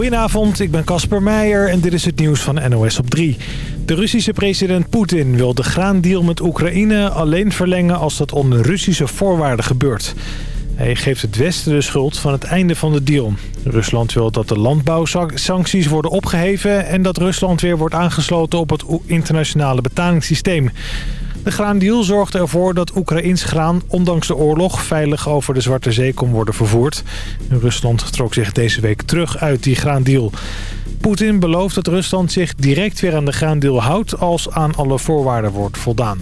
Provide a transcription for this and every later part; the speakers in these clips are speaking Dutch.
Goedenavond, ik ben Casper Meijer en dit is het nieuws van NOS op 3. De Russische president Poetin wil de graandeal met Oekraïne alleen verlengen als dat onder Russische voorwaarden gebeurt. Hij geeft het Westen de schuld van het einde van de deal. Rusland wil dat de landbouwsancties worden opgeheven... en dat Rusland weer wordt aangesloten op het internationale betalingssysteem. De graandeal zorgt ervoor dat Oekraïns graan ondanks de oorlog veilig over de Zwarte Zee kon worden vervoerd. Rusland trok zich deze week terug uit die graandeal. Poetin belooft dat Rusland zich direct weer aan de graandeal houdt als aan alle voorwaarden wordt voldaan.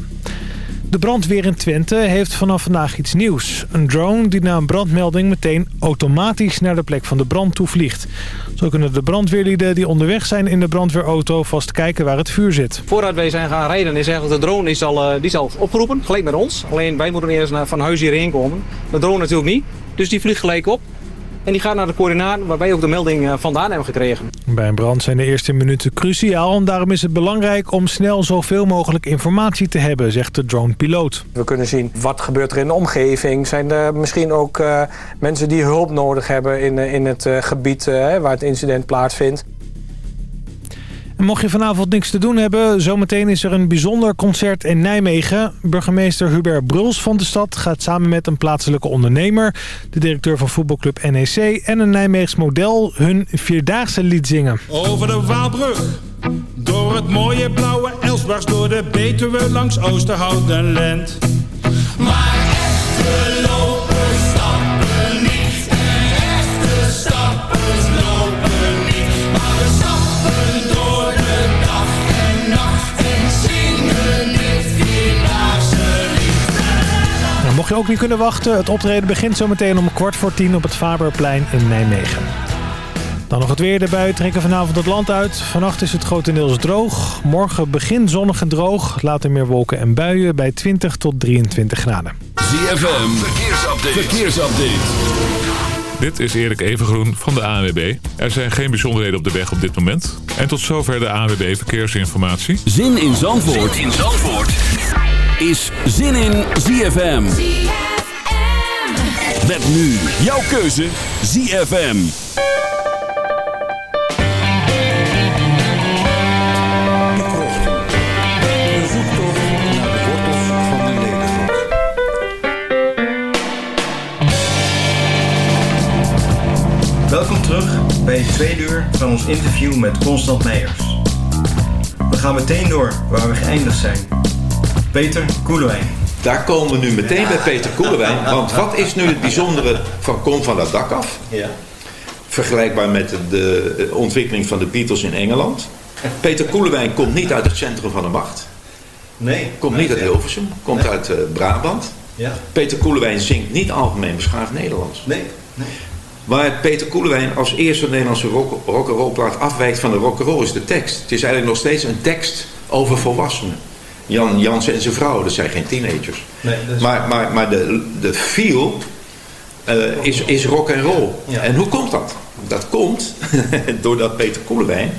De brandweer in Twente heeft vanaf vandaag iets nieuws. Een drone die na een brandmelding meteen automatisch naar de plek van de brand toevliegt. Zo kunnen de brandweerlieden die onderweg zijn in de brandweerauto vast kijken waar het vuur zit. Voordat wij zijn gaan rijden is eigenlijk de drone is al, eh, die is opgeroepen, gelijk met ons. Alleen wij moeten eerst van huis hierheen komen. De drone natuurlijk niet, dus die vliegt gelijk op. En die gaat naar de coördinaten waar wij ook de melding eh, vandaan hebben gekregen. Bij een brand zijn de eerste minuten cruciaal. En daarom is het belangrijk om snel zoveel mogelijk informatie te hebben, zegt de dronepiloot. We kunnen zien wat gebeurt er in de omgeving. Zijn er misschien ook uh, mensen die hulp nodig hebben in, in het uh, gebied waar het incident plaatsvindt. En mocht je vanavond niks te doen hebben, zometeen is er een bijzonder concert in Nijmegen. Burgemeester Hubert Bruls van de stad gaat samen met een plaatselijke ondernemer... de directeur van voetbalclub NEC en een Nijmeegs model hun Vierdaagse lied zingen. Over de Waalbrug, door het mooie blauwe Elsbars... door de Betuwe langs Oosterhout Lent. Maar echte lopers mocht je ook niet kunnen wachten, het optreden begint zometeen om kwart voor tien op het Faberplein in Nijmegen. Dan nog het weer. De buien trekken vanavond het land uit. Vannacht is het grotendeels droog. Morgen begin zonnig en droog. Later meer wolken en buien bij 20 tot 23 graden. ZFM, verkeersupdate. verkeersupdate. Dit is Erik Evengroen van de ANWB. Er zijn geen bijzonderheden op de weg op dit moment. En tot zover de ANWB Verkeersinformatie. Zin in Zandvoort, zin in Zandvoort. Is Zin in ZFM. Met nu jouw keuze ZFM. Welkom terug bij het tweede uur van ons interview met Constant Meijers. We gaan meteen door waar we geëindigd zijn. Peter Koelewijn. Daar komen we nu meteen bij Peter Koelewijn. Want wat is nu het bijzondere van Kom van dat dak af? Ja. Vergelijkbaar met de ontwikkeling van de Beatles in Engeland. Peter Koelewijn komt niet uit het centrum van de macht. Nee. Komt niet uit Hilversum. Komt Nee. uit eh, Brabant. Ja. Peter Koelewijn zingt niet algemeen beschaafd Nederlands. Nee. Nee. Waar Peter Koelewijn als eerste Nederlandse rock- rock'n'roll plaat afwijkt van de rock'n'roll is de tekst. Het is eigenlijk nog steeds een tekst over volwassenen. Jan Jansen en zijn vrouw, dat zijn geen teenagers. Nee, dat is Maar, maar, maar de, de feel eh, is, is rock and roll. Ja. En hoe komt dat? Dat komt doordat Peter Koelewijn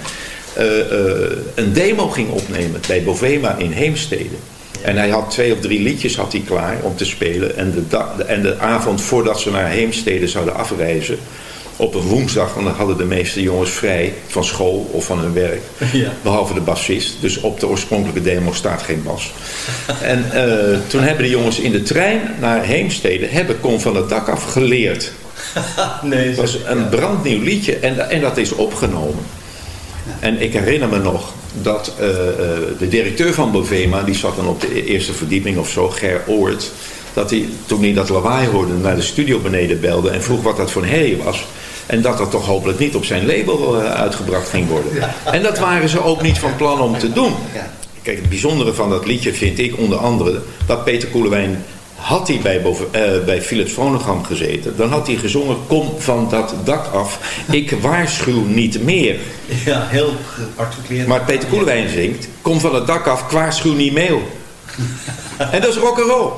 eh, eh, een demo ging opnemen bij Bovema in Heemstede. En hij had twee of drie liedjes had hij klaar om te spelen. En de, en de avond voordat ze naar Heemstede zouden afreizen, op een woensdag, want dan hadden de meeste jongens vrij van school of van hun werk. Ja. Behalve de bassist. Dus op de oorspronkelijke demo staat geen bas. En eh, toen hebben de jongens in de trein naar Heemstede, hebben Kom van het dak af geleerd. Nee, Het was een brandnieuw liedje en, en dat is opgenomen. En ik herinner me nog dat eh, eh, de directeur van Bovema, die zat dan op de eerste verdieping of zo, Ger Oort, dat hij toen hij dat lawaai hoorde naar de studio beneden belde en vroeg wat dat voor een herrie was. En dat dat toch hopelijk niet op zijn label eh, uitgebracht ging worden. En dat waren ze ook niet van plan om te doen. Kijk, het bijzondere van dat liedje vind ik onder andere dat Peter Koelewijn had hij bij, boven, eh, bij Philips Phonogam gezeten, dan had hij gezongen: Kom van dat dak af, ik waarschuw niet meer. Ja, heel gearticuleerd. Maar Peter Koelewijn zingt: Kom van het dak af, ik waarschuw niet meer. En dat is rock'n'roll.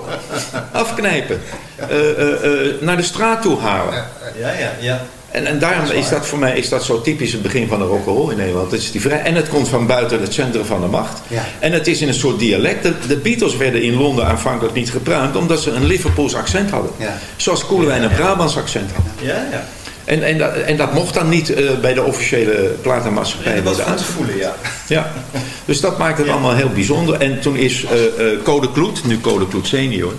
Afknijpen. Eh, eh, naar de straat toe halen. Ja, ja, ja. En, en daarom is dat voor mij is dat zo typisch het begin van de rock'n'roll in Nederland. Het is die vrij, en het komt van buiten het centrum van de macht. Ja. En het is in een soort dialect. De, de Beatles werden in Londen aanvankelijk niet gebruikt... omdat ze een Liverpools accent hadden. Ja. Zoals Koelewijn een Brabants accent had. Ja, ja. En, en, dat- en dat mocht dan niet eh, bij de officiële platenmaatschappij dat was goed te voelen, ja. ja, dus dat maakt het allemaal heel bijzonder. En toen is eh eh, Code Kloet, nu Code Kloet senior,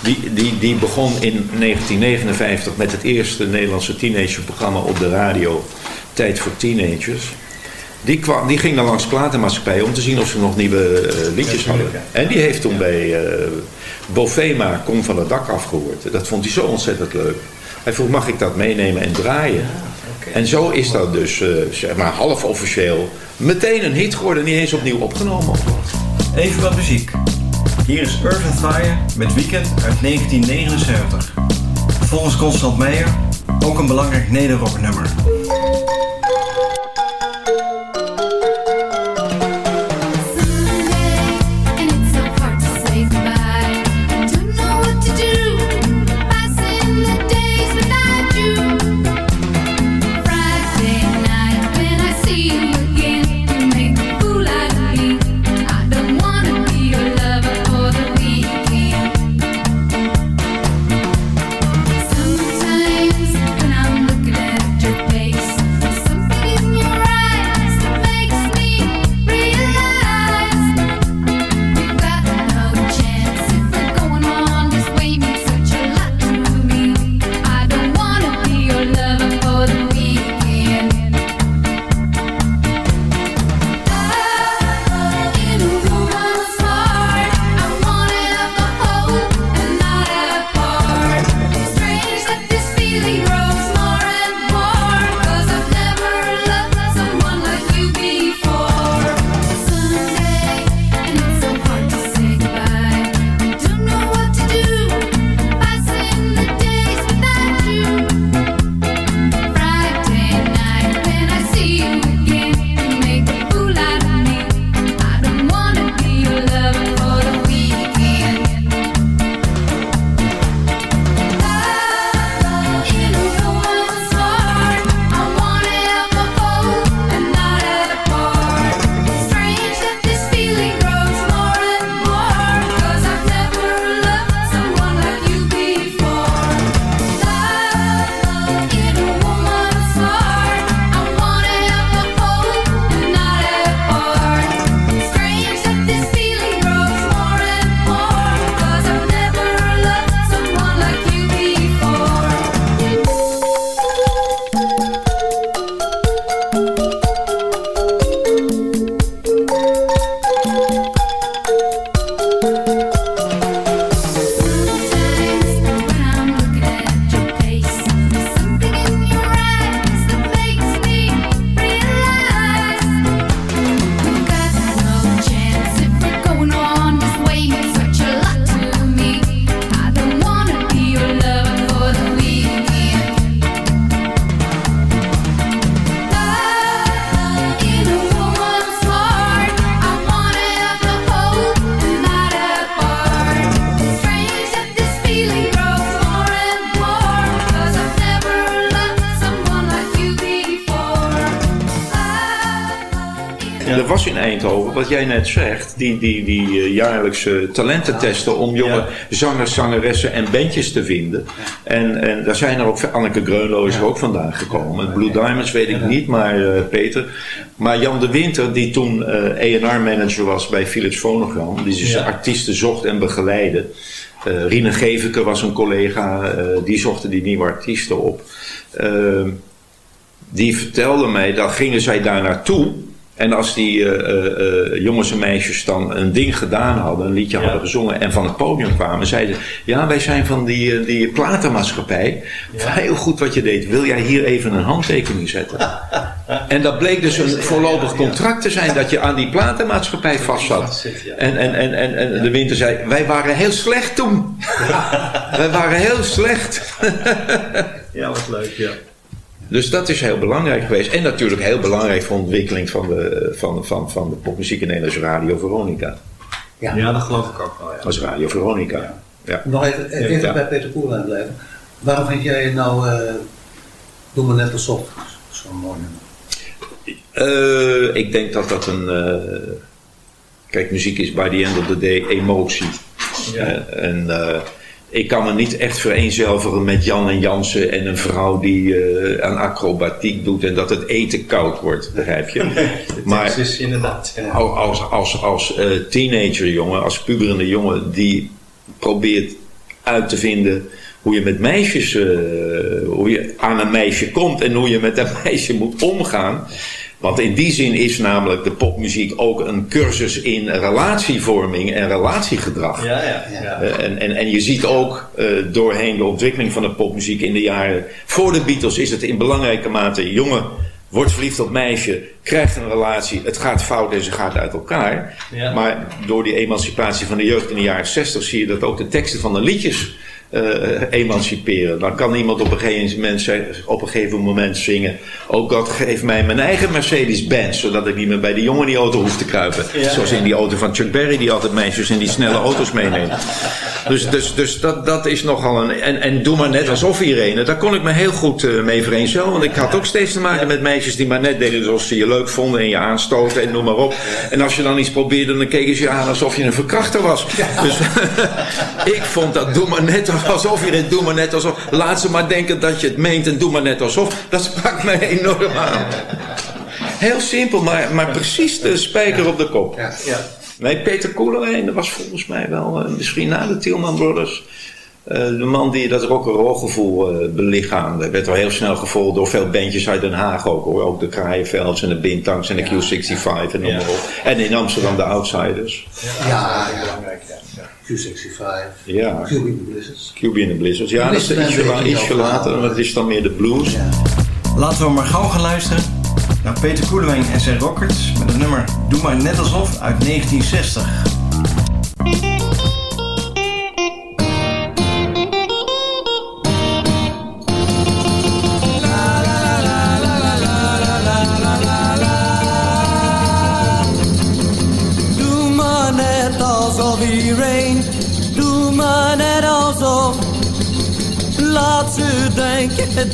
die, die, die begon in 1959 met het eerste Nederlandse teenagerprogramma op de radio, Tijd voor Teenagers. Die, kwam, die ging dan langs platenmaatschappijen om te zien of ze nog nieuwe liedjes hadden. En die heeft toen bij Bovema Kom van het dak afgehoord. Dat vond hij zo ontzettend leuk. Hij vroeg, mag ik dat meenemen en draaien? En zo is dat dus, eh, zeg maar, half officieel meteen een hit geworden. Niet eens opnieuw opgenomen. Even wat muziek. Hier is Earth and Fire met Weekend uit 1979. Volgens Constant Meijer ook een belangrijk nederrocknummer. And jij net zegt, die, die, die eh, jaarlijkse talententesten om jonge zangers, zangeressen en bandjes te vinden. En, en daar zijn er ook, Anneke Greunlo is er ook vandaan gekomen. Blue Diamonds weet ik niet, maar eh, Peter. Maar Jan de Winter, die toen eh A&R-manager was bij Philips Phonogram, die dus artiesten zocht en begeleidde. Eh Rine Geveke was een collega, die zochten die nieuwe artiesten op. Ehm, die vertelde mij, dan gingen zij daar naartoe. En als die eh, eh, eh, jongens en meisjes dan een ding gedaan hadden, een liedje hadden gezongen en van het podium kwamen, zeiden ze: Ja, wij zijn van die, die platenmaatschappij. Heel goed wat je deed. Wil jij hier even een handtekening zetten? en dat bleek dus een voorlopig contract te zijn dat je aan die platenmaatschappij vast zat. En, en, en, en, en de winter zei: Wij waren heel slecht toen. wij waren heel slecht. Ja, wat leuk, ja. Dus dat is heel belangrijk geweest. En natuurlijk heel belangrijk voor de ontwikkeling van de, van, van, van de popmuziek in Nederlands Radio Veronica. Ja. dat geloof ik ook wel, ja. Dat was Radio Veronica. Ja. Nog even, even Ja. bij Peter Koelijn blijven. Waarom vind jij nou eh Doe me net alsof zo'n mooi nummer? Eh, ik denk dat dat een. eh, kijk, muziek is by the end of the day emotie. Ja. En eh, ik kan me niet echt vereenzelvigen met Jan en Jansen en een vrouw die eh, aan acrobatiek doet en dat het eten koud wordt, begrijp je? Maar het is inderdaad. ja. Als, als, als, als eh, teenager jongen, als puberende jongen die probeert uit te vinden hoe je met meisjes, eh, hoe je aan een meisje komt en hoe je met een meisje moet omgaan. Want in die zin is namelijk de popmuziek ook een cursus in relatievorming en relatiegedrag. Ja, ja, ja. Eh, en, en, en je ziet ook eh, doorheen de ontwikkeling van de popmuziek in de jaren voor de Beatles is het in belangrijke mate jongen wordt verliefd op meisje, krijgt een relatie, het gaat fout en ze gaat uit elkaar. Ja. Maar door die emancipatie van de jeugd in de jaren 60 zie je dat ook de teksten van de liedjes eh, emanciperen. Dan kan iemand op een, gegeven moment, op een gegeven moment zingen: Oh God, geef mij mijn eigen Mercedes-Benz, zodat ik niet meer bij die jongen in die auto hoef te kruipen. Ja, Zoals in die auto van Chuck Berry, die altijd meisjes in die snelle auto's meeneemt. Dus, dus, dus dat, dat is nogal een. En, en doe maar net alsof Irene. Daar kon ik me heel goed eh, mee vereenzelvigen. Want ik had ook steeds te maken met meisjes die maar net deden zoals ze je leuk vonden en je aanstoten en noem maar op. En als je dan iets probeerde, dan keken ze je aan alsof je een verkrachter was. Dus ik vond dat doe maar net alsof Irene, doe maar net alsof. Laat ze maar denken dat je het meent en doe maar net alsof. Dat sprak mij enorm aan. Heel simpel, maar, maar precies de spijker op de kop. Nee, Peter Koelewijn, dat was volgens mij wel, eh, misschien na de Tielman Brothers, eh, de man die dat rock'n'roll gevoel eh belichaamde. Werd wel heel snel gevolgd door veel bandjes uit Den Haag ook hoor. Ook de Kraaienvelds en de Bintangs en de Q65 en noem maar op. En in Amsterdam de Outsiders. Ja, ja, belangrijk. Ja. Q65, Ja. QB in the Blizzards. QB in the Blizzards. Ja, dat is ietsje, over later. maar Dat is dan meer de blues. Laten we maar gauw gaan luisteren naar Peter Koelewijn en zijn Rockers met het nummer Doe maar net alsof uit 1960.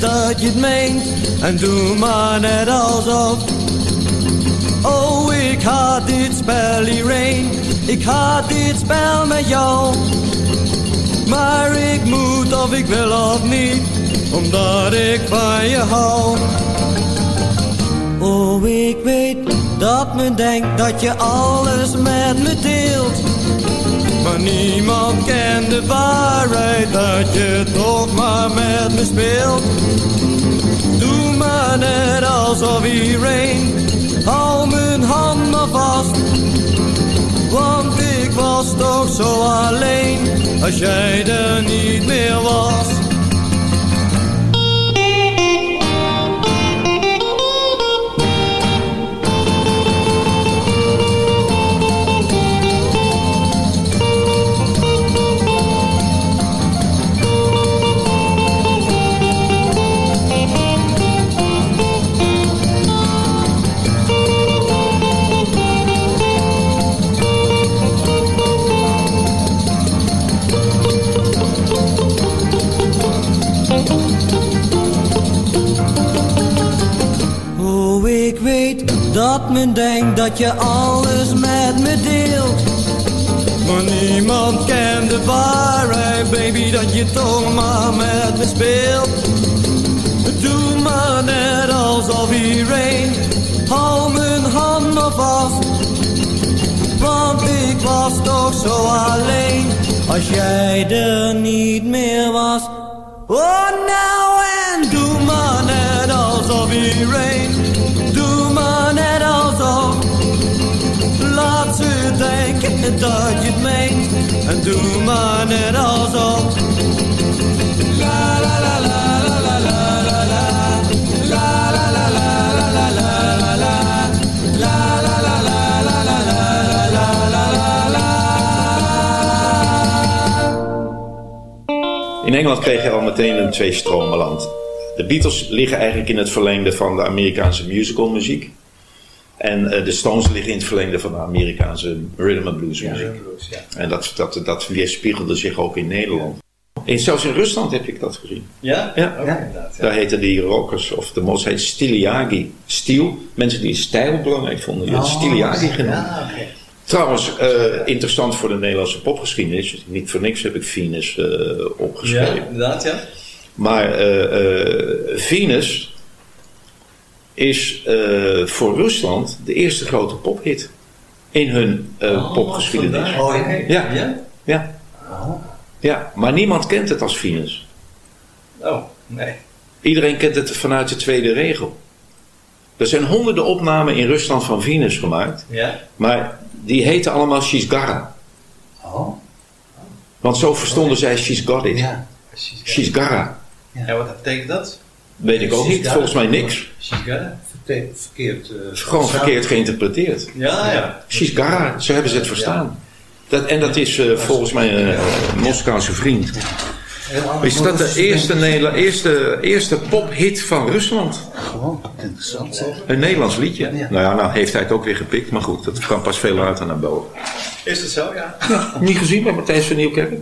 Dat je het meent en doe maar net alsof. Oh, ik haat dit spel iedereen, ik haat dit spel met jou. Maar ik moet of ik wil of niet, omdat ik van je hou. Oh, ik weet dat men denkt dat je alles met me deelt. Maar niemand kent de waarheid dat je toch maar met me speelt. Doe maar net alsof iedereen, hou mijn hand maar vast. Want ik was toch zo alleen, als jij er niet meer was. Dat je alles met me deelt. Maar niemand kent de waarheid, baby, dat je toch maar met me speelt. Doe maar net alsof iedereen, hou mijn hand maar vast. Want ik was toch zo alleen, als jij er niet meer was. Dat je het meent en doe maar net alsof. La la la la la. La la la la la la la la la. La la la la la la la la la la la. In Engeland kreeg je al meteen een twee-stromenland. De Beatles liggen eigenlijk in het verlengde van de Amerikaanse musicalmuziek. En eh, de Stones liggen in het verlengde van de Amerikaanse rhythm and blues muziek. En dat, dat, dat weerspiegelde zich ook in Nederland. En zelfs in Rusland heb ik dat gezien. Ja? Ja. Ook inderdaad. Ja. Daar heten die rockers, of de mos heet Stiliagi. Stil, mensen die stijl belangrijk vonden, die Oh, Stiliagi genoemd. ja. Trouwens, eh, interessant voor de Nederlandse popgeschiedenis. Niet voor niks heb ik Venus eh, opgeschreven. Ja, inderdaad, ja. Maar Venus is eh, voor Rusland de eerste grote pophit in hun eh, popgeschiedenis. vandaar. Oh, ja. ja. Ja? Ja. ja, maar niemand kent het als Venus. Oh, nee. Iedereen kent het vanuit de tweede regel. Er zijn honderden opnamen in Rusland van Venus gemaakt, Ja? maar die heten allemaal She's Gara. Oh. Want zo verstonden zij She's Got It. Ja. She's Gara. En wat betekent dat? Weet ik ook niet, volgens mij niks. Sigara? Verkeerd. eh, Gewoon verkeerd geïnterpreteerd. Ja, ja. She's Gara, zo hebben ze het verstaan. Dat, en dat is eh, volgens mij een eh, Moskouse vriend. Is dat de eerste, Nederla- eerste, eerste pophit van Rusland? Gewoon, interessant zeg. Een Nederlands liedje. Nou ja, nou heeft hij het ook weer gepikt, maar goed, dat kwam pas veel later naar boven. Is het zo, ja? Niet gezien bij Matthijs van Nieuwkerk?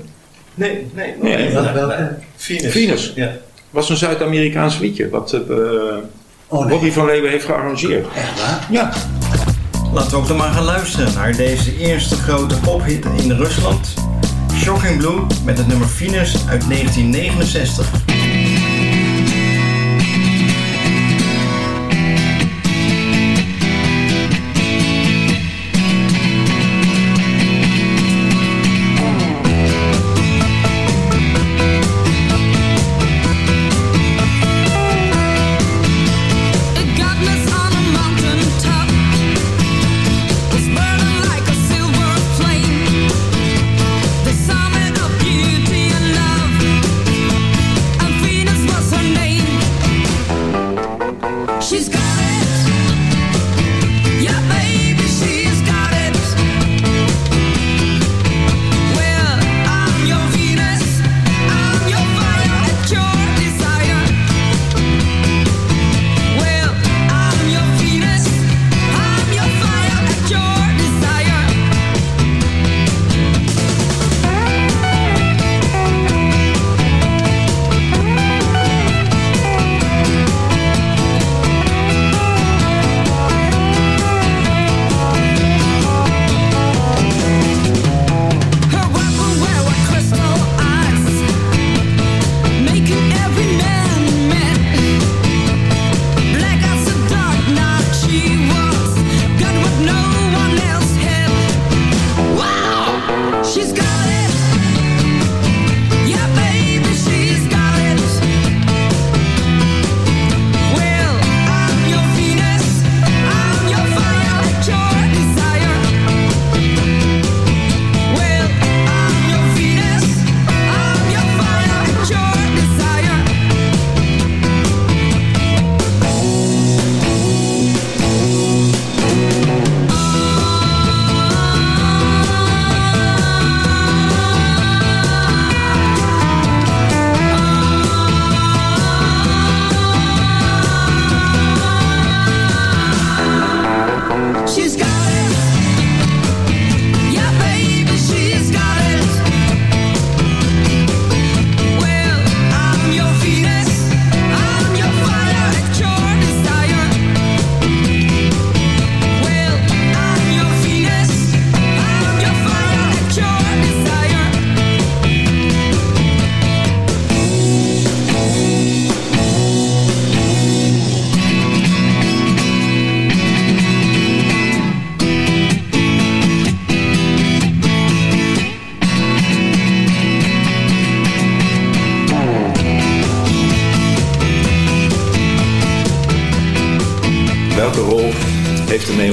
Nee, nee. Nee, welke? Venus. Venus. Ja. Was een Zuid-Amerikaans liedje, wat Oh, nee. Robbie van Leeuwen heeft gearrangeerd. Echt waar? Ja. Laten we ook dan maar gaan luisteren naar deze eerste grote pophit in Rusland. Shocking Blue met het nummer Venus uit 1969.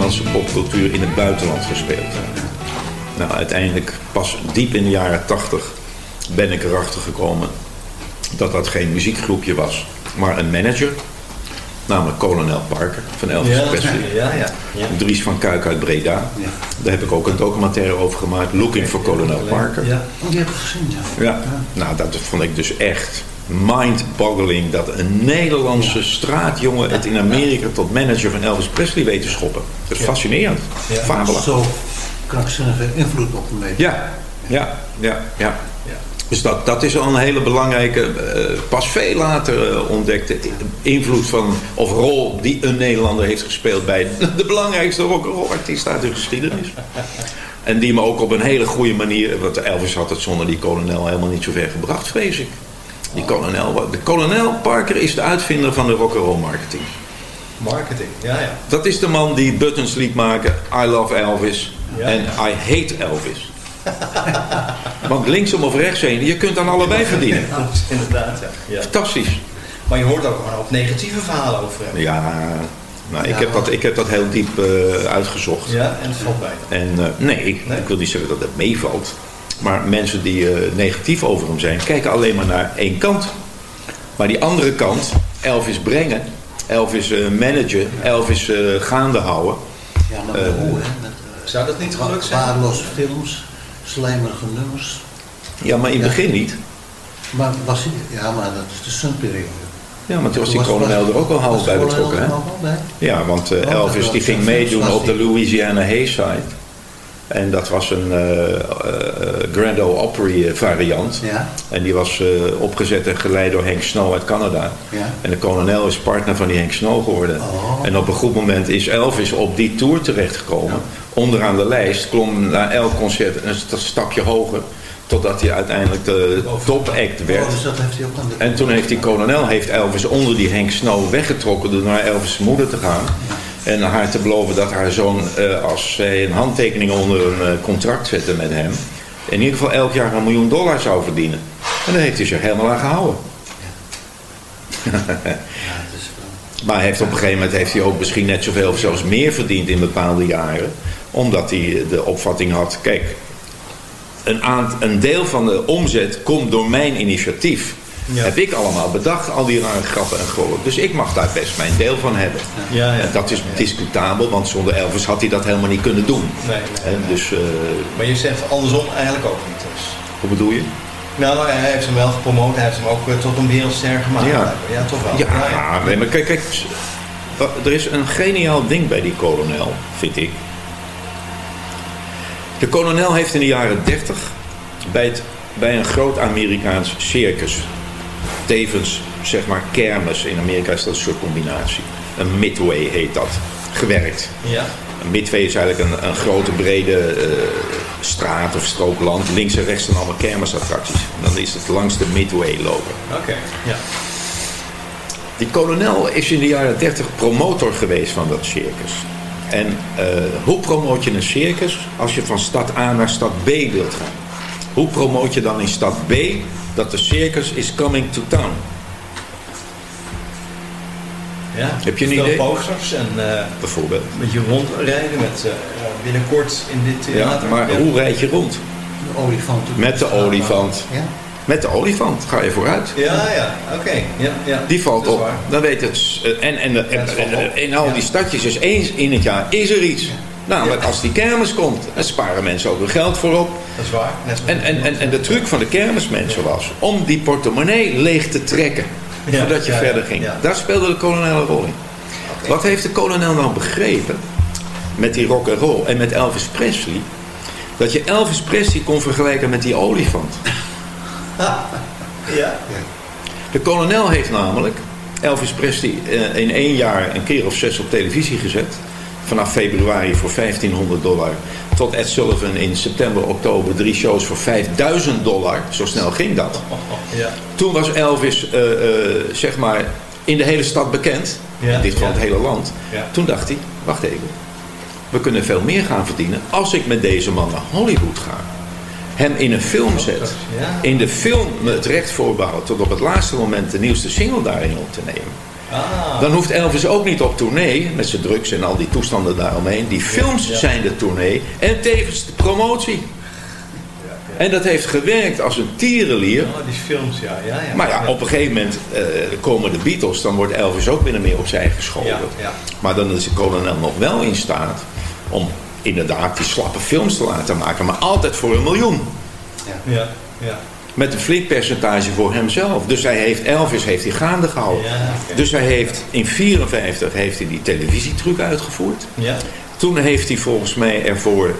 Nederlandse popcultuur in het buitenland gespeeld? Nou, uiteindelijk pas diep in de jaren tachtig ben ik erachter gekomen dat dat geen muziekgroepje was, maar een manager. Namelijk kolonel Parker van Elvis Ja, Presley. ja, ja. ja. Dries van Kuik uit Breda. Daar heb ik ook een documentaire over gemaakt. Looking for Kolonel Parker. Ja, oh, die heb ik gezien, ja. Ja, nou dat vond ik dus echt mind-boggling dat een Nederlandse straatjongen het in Amerika tot manager van Elvis Presley weet te schoppen. Dat is Ja. fascinerend. Ja, Fabelachtig. Zo krankzinnige invloed op hem heeft. Ja, ja, ja, ja. Dus dat, dat is al een hele belangrijke, eh, pas veel later eh, ontdekte invloed van, of rol die een Nederlander heeft gespeeld bij de belangrijkste rock'n'roll artiest uit de geschiedenis. En die me ook op een hele goede manier... Want Elvis had het zonder die kolonel helemaal niet zo ver gebracht, vrees ik. Die kolonel, de kolonel Parker is de uitvinder van de rock'n'roll marketing. Marketing, ja, ja. Dat is de man die buttons liet maken. I love Elvis. Ja, en I hate Elvis. Want linksom of rechtsheen, je kunt aan allebei verdienen. Ja, inderdaad, ja. Fantastisch. Maar je hoort ook maar op negatieve verhalen over hem. Ja, nou, ik, Ja, heb dat, ik heb dat heel diep eh, uitgezocht. Ja, en het valt bij. En eh, nee, ik wil niet zeggen dat het meevalt. Maar mensen die eh, negatief over hem zijn, kijken alleen maar naar één kant. Maar die andere kant, Elvis brengen, Elvis eh, managen, Elvis eh, gaande houden. Ja, maar hoe, hè? Met, Zou dat niet gelukt zijn? Waardeloze films, slijmerige nummers. Ja, maar in het begin niet. Maar was hij, ja, maar dat is de Sun-periode. Ja, maar toen was die kolonel er ook al half bij betrokken. Hè? Ja, want eh, Oh, Elvis die ging meedoen op de Louisiana Hayside. En dat was een eh, eh, Grand Ole Opry eh, variant. Ja. En die was opgezet en geleid door Henk Snow uit Canada. Ja. En de kolonel is partner van die Henk Snow geworden. Oh. En op een goed moment is Elvis op die tour terechtgekomen. Onderaan de lijst klom na elk concert een st- stapje hoger. Totdat hij uiteindelijk de topact werd. Oh, dus dat heeft hij ook aan de... En toen heeft die kolonel heeft Elvis onder die Henk Snow weggetrokken door naar Elvis' moeder te gaan. En haar te beloven dat haar zoon, eh, als zij een handtekening onder een eh, contract zette met hem, in ieder geval elk jaar een miljoen dollar zou verdienen. En daar heeft hij zich helemaal aan gehouden. maar heeft op een gegeven moment heeft hij ook misschien net zoveel of zelfs meer verdiend in bepaalde jaren. Omdat hij de opvatting had, kijk, een, een deel van de omzet komt door mijn initiatief. Ja. Heb ik allemaal bedacht, al die rare grappen en gollen. Dus ik mag daar best mijn deel van hebben. Ja, ja. En dat is discutabel, want zonder Elvis had hij dat helemaal niet kunnen doen. Nee, nee, Dus, eh, Maar je zegt andersom eigenlijk ook niet. Dus. hoe bedoel je? Nou, hij heeft hem wel gepromoot. Hij heeft hem ook eh, tot een wereldster gemaakt. Ja toch wel. Ja, nee, maar kijk, kijk, er is een geniaal ding bij die kolonel, vind ik. De kolonel heeft in de jaren 30 bij, het, bij een groot Amerikaans circus, tevens zeg maar kermis, in Amerika is dat een soort combinatie. Een midway heet dat, gewerkt. Ja. Een midway is eigenlijk een, een grote brede eh, straat of strook land. Links en rechts zijn allemaal kermisattracties. En dan is het langs de midway lopen. Oké, ja. Die kolonel is in de jaren 30 promotor geweest van dat circus. En eh, hoe promoot je een circus als je van stad A naar stad B wilt gaan? Hoe promoot je dan in stad B dat de circus is coming to town? ja. Heb je een idee? posters en eh, Bijvoorbeeld. met je rondrijden met eh, binnenkort in dit Ja, theater. maar hoe rijd je rond? De olifant. Met de olifant. Ja. Met de olifant ga je vooruit. Ja, ja, oké. Ja, ja. Die valt op. Dan weet het. eh, En, en, en- in al die stadjes is eens in het jaar is er iets. Namelijk als die kermis komt, dan sparen mensen ook hun geld voorop. Dat is waar. En, en, en, en de truc van de kermismensen was om die portemonnee leeg te trekken. Ja, voordat je ja, verder ja, ging. ja. Daar speelde de kolonel een rol in. Wat heeft de kolonel nou begrepen met die rock and roll en met Elvis Presley? Dat je Elvis Presley kon vergelijken met die olifant. Ja. De kolonel heeft namelijk Elvis Presley eh, in één jaar een keer of zes op televisie gezet. Vanaf februari voor 1500 dollar. Tot Ed Sullivan in september, oktober drie shows voor 5000 dollar. Zo snel ging dat. Ja. Toen was Elvis, eh, eh, zeg maar, in de hele stad bekend. Ja, in dit geval ja. het hele land. Toen dacht hij, wacht even. We kunnen veel meer gaan verdienen als ik met deze man naar Hollywood ga. Hem in een film zet. Ja. In de film het recht voorbouwen tot op het laatste moment de nieuwste single daarin op te nemen. Ah. Dan hoeft Elvis ook niet op tournee met zijn drugs en al die toestanden daaromheen. Die films ja. zijn de tournee en tevens de promotie. En dat heeft gewerkt als een tierenlier. Oh, die films, ja. ja, ja. Maar ja, op een gegeven moment eh, komen de Beatles, dan wordt Elvis ook weer meer opzij geschoven. Ja. Maar dan is de kolonel nog wel in staat om inderdaad die slappe films te laten maken, maar altijd voor een miljoen. Ja, ja. Met een flink percentage voor hemzelf. Dus hij heeft, Elvis heeft hij gaande gehouden. Ja. Dus hij heeft in 54 heeft hij die televisietruc uitgevoerd. Ja. Toen heeft hij volgens mij ervoor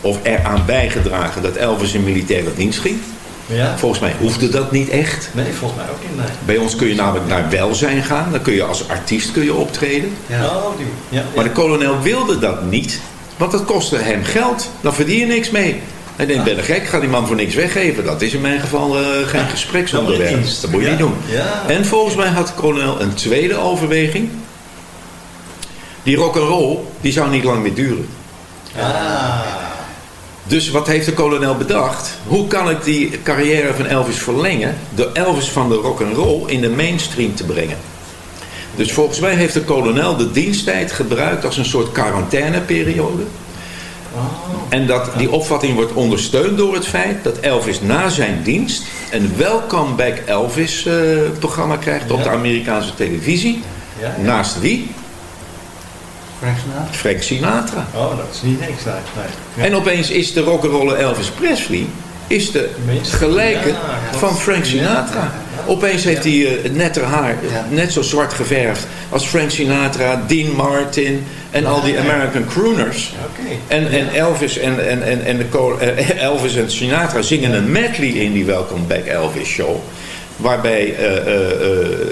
of eraan bijgedragen dat Elvis in militaire dienst ging. Ja. Volgens mij hoefde dat niet echt. Nee, volgens mij ook niet. Nee. Bij ons kun je namelijk naar welzijn gaan. Dan kun je als artiest kun je optreden. Oh, die. Ja, Maar de kolonel wilde dat niet. Want dat kostte hem geld. Dan verdien je niks mee. Hij denkt, ben je gek? Ga die man voor niks weggeven? Dat is in mijn geval eh, geen gespreksonderwerp. Dat moet je niet doen. Ja. En volgens mij had de kolonel een tweede overweging. Die rock'n'roll, die zou niet lang meer duren. Ah. Dus wat heeft de kolonel bedacht? Hoe kan ik die carrière van Elvis verlengen? Door Elvis van de rock'n'roll in de mainstream te brengen. Dus volgens mij heeft de kolonel de diensttijd gebruikt als een soort quarantaineperiode. En dat die opvatting wordt ondersteund door het feit dat Elvis na zijn dienst een Welcome Back Elvis eh, programma krijgt op de Amerikaanse televisie. Ja, ja. Naast wie? Frank Sinatra? Frank Sinatra. Oh, dat is niet niks. Nee. nee. En opeens is de rock'n'roller Elvis Presley is de gelijke Ja, van Frank Sinatra. Opeens heeft hij eh, netter haar, net zo zwart geverfd als Frank Sinatra, Dean Martin en al die American crooners. En, en Elvis en, en, en, en de eh, Elvis en Sinatra zingen een medley in die Welcome Back Elvis show. Waarbij eh,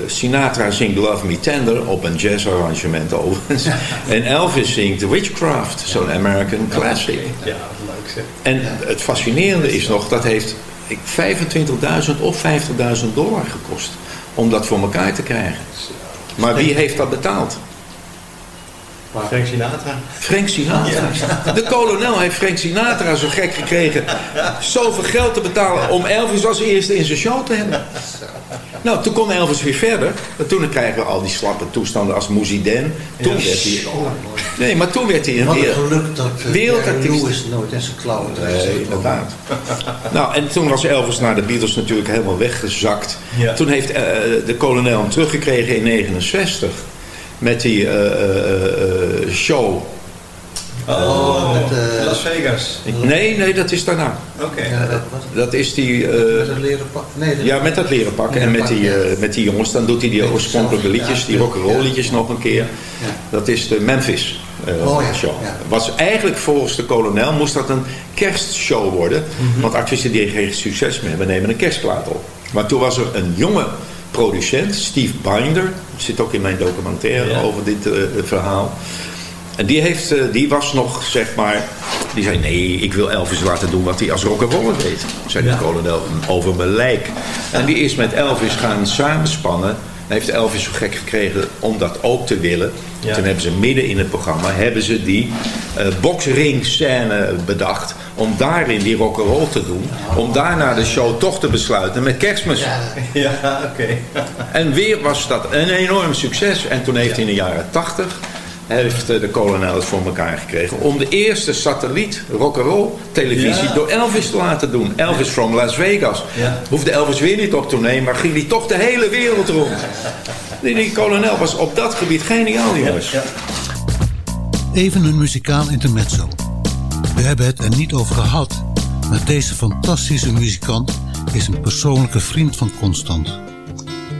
Sinatra zingt Love Me Tender op een jazzarrangement overigens. En Elvis zingt Witchcraft, zo'n American classic. Ja, leuk zeg. En het fascinerende is nog, dat heeft 25.000 of 50.000 dollar gekost om dat voor elkaar te krijgen. Maar wie heeft dat betaald? Frank Sinatra. Frank Sinatra. De kolonel heeft Frank Sinatra zo gek gekregen zoveel geld te betalen om Elvis als eerste in zijn show te hebben. Nou, toen kon Elvis weer verder. En toen kregen we al die slappe toestanden als Mouziden. Toen werd hij... Nee, maar toen werd hij een weer- geluk dat uh, wereldartiest. Lewis nooit in zijn klauwen Nee, inderdaad. Nou, en toen was Elvis naar de Beatles natuurlijk helemaal weggezakt. Ja. Toen heeft eh, de kolonel hem teruggekregen in 69. Met die eh, eh, eh, show. Oh, met, eh, Las Vegas. Nee, nee, dat is daarna. Oké. Ja, dat Dat is die... eh, met dat leren pak. Nee, dat- ja, met dat leren pak. En met die, eh, met die jongens, dan doet hij die oorspronkelijke liedjes, die rock'n'roll liedjes nog een keer. Dat is de Memphis eh, Oh ja, show. Was eigenlijk volgens de kolonel moest dat een kerstshow worden. Mhm. Want artiesten die geen succes meer hebben, nemen een kerstplaat op. Maar toen was er een jonge producent, Steve Binder. Zit ook in mijn documentaire over dit eh, verhaal. En die, heeft, eh, die was nog, zeg maar... Die zei, nee, ik wil Elvis laten doen wat hij als rock'n'roller deed. Zei de kolonel, over mijn lijk. En die is met Elvis gaan samenspannen. Hij heeft Elvis zo gek gekregen om dat ook te willen. Ja. Toen hebben ze midden in het programma... hebben ze die eh boxring scène bedacht... om daarin die rock'n'roll te doen. Om daarna de show toch te besluiten met kerstmis. Ja, oké. En weer was dat een enorm succes. En toen heeft hij in de jaren 80 heeft eh, de kolonel het voor elkaar gekregen om de eerste satelliet rock'n'roll televisie Ja. door Elvis te laten doen. Elvis from Las Vegas. Ja. Hoefde Elvis weer niet op tournee, maar ging hij toch de hele wereld rond. Die, die kolonel was op dat gebied geniaal, jongens. Even een muzikaal intermezzo. We hebben het er niet over gehad, maar deze fantastische muzikant is een persoonlijke vriend van Constant.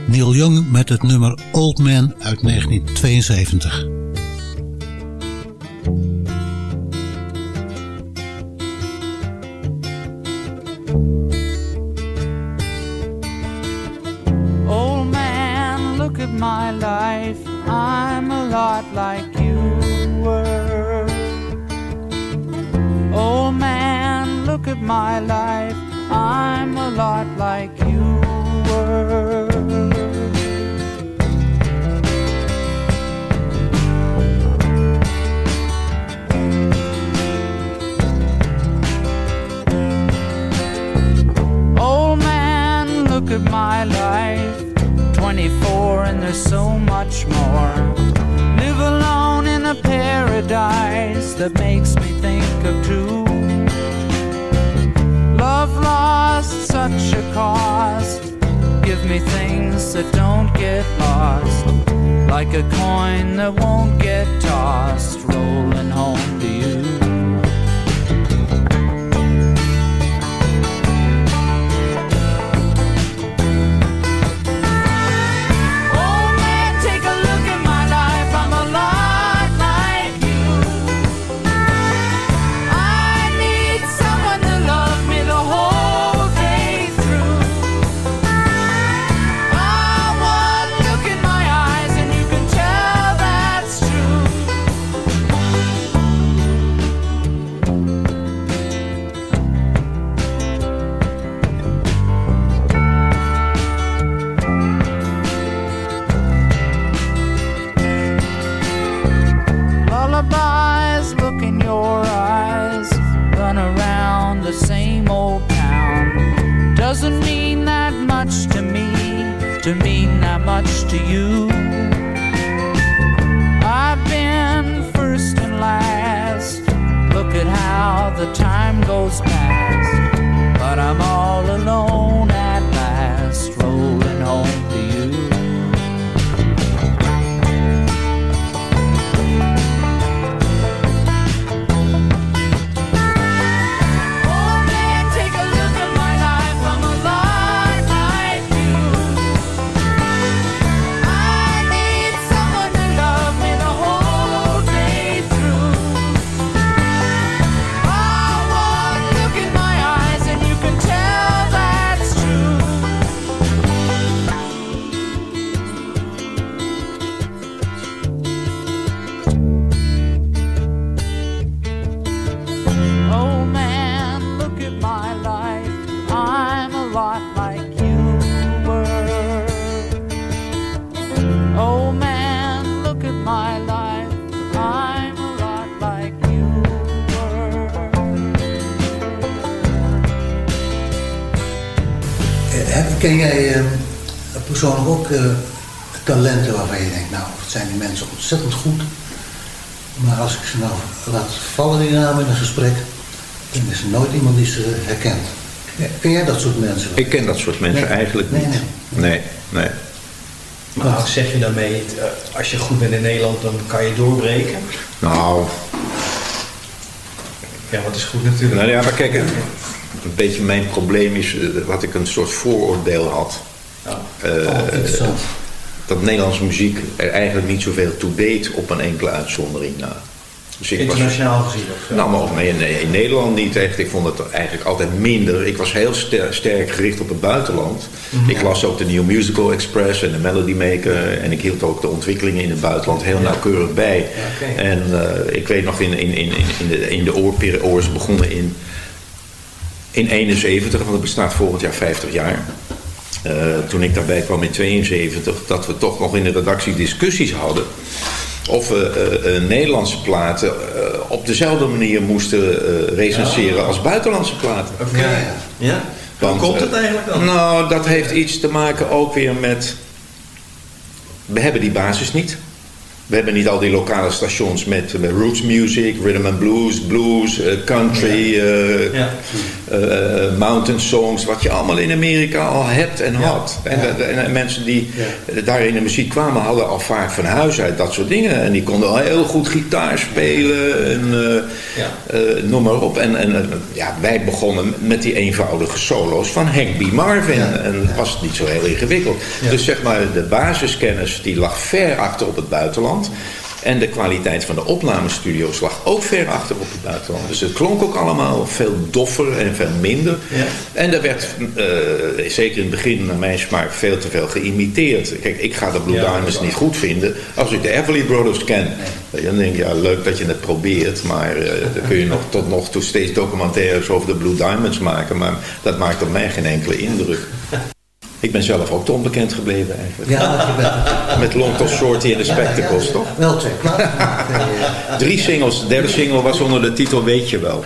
Neil Young met het nummer Old Man uit 1972. Like a coin that won't alibis look in your eyes. Run around the same old town. Doesn't mean that much to me, to mean that much to you. I've been first and last. Look at how the time goes past. But I'm all alone at last, rolling home Ken jij eh, persoonlijk ook eh, talenten waarvan je denkt, nou, wat zijn die mensen ontzettend goed. Maar als ik ze nou laat vallen die namen in een gesprek, dan is er nooit iemand die ze herkent. Ja, Ken jij dat soort mensen? Ik ken dat soort mensen Nee. eigenlijk Nee, niet. Nee, nee. Maar zeg je daarmee, eh, als je goed bent in Nederland, dan kan je doorbreken? Nou, Ja, wat is goed natuurlijk. nou ja, maar kijk, een beetje mijn probleem is eh, wat ik een soort vooroordeel had. Eh, Oh, dat Nederlandse muziek er eigenlijk niet zoveel toe deed op een enkele uitzondering na. Dus ik was- Internationaal gezien of zo? Nou, maar ook nee, nee, in Nederland niet echt. Ik vond het eigenlijk altijd minder. Ik was heel ster- sterk gericht op het buitenland. Mhm. Ik las ook de New Musical Express en de Melody Maker. En ik hield ook de ontwikkelingen in het buitenland heel nauwkeurig bij. En eh, ik weet nog in, in, in, in- de, in de begonnen in, in 71, want het bestaat volgend jaar 50 jaar. Eh, toen ik daarbij kwam in 72, dat we toch nog in de redactie discussies hadden of we eh, eh, Nederlandse platen op dezelfde manier moesten recenseren als buitenlandse platen. Oké. Ja, ja. Ja? Hoe komt het eigenlijk dan? Nou, dat heeft iets te maken ook weer met. We hebben die basis niet. We hebben niet al die lokale stations met, met roots music, rhythm and blues, blues, eh, country, Ja. eh, eh, mountain songs, wat je allemaal in Amerika al hebt en had. En, mensen die daar in de muziek kwamen, hadden al vaak van huis uit dat soort dingen. En die konden al heel goed gitaar spelen en noem maar op. En, en ja, wij begonnen met die eenvoudige solo's van Hank B. Marvin. En het was niet zo heel ingewikkeld. Dus zeg maar, de basiskennis die lag ver achter op het buitenland. En de kwaliteit van de opnamestudio's lag ook ver achter op het buitenland. Dus het klonk ook allemaal veel doffer en veel minder. En er werd, eh, zeker in het begin naar mijn smaak, veel te veel geïmiteerd. Kijk, ik ga de Blue Ja, Diamonds niet goed vinden als ik de Everly Brothers ken. Dan denk ik, ja, leuk dat je het probeert, maar eh, dan kun je nog, tot nog toe steeds documentaires over de Blue Diamonds maken. Maar dat maakt op mij geen enkele indruk. Ik ben zelf ook te onbekend gebleven eigenlijk. Ja, bent Met Long Tall Shorty en de Spectacles, toch? wel twee eh, Drie singles. De derde single was onder de titel Weet je wel.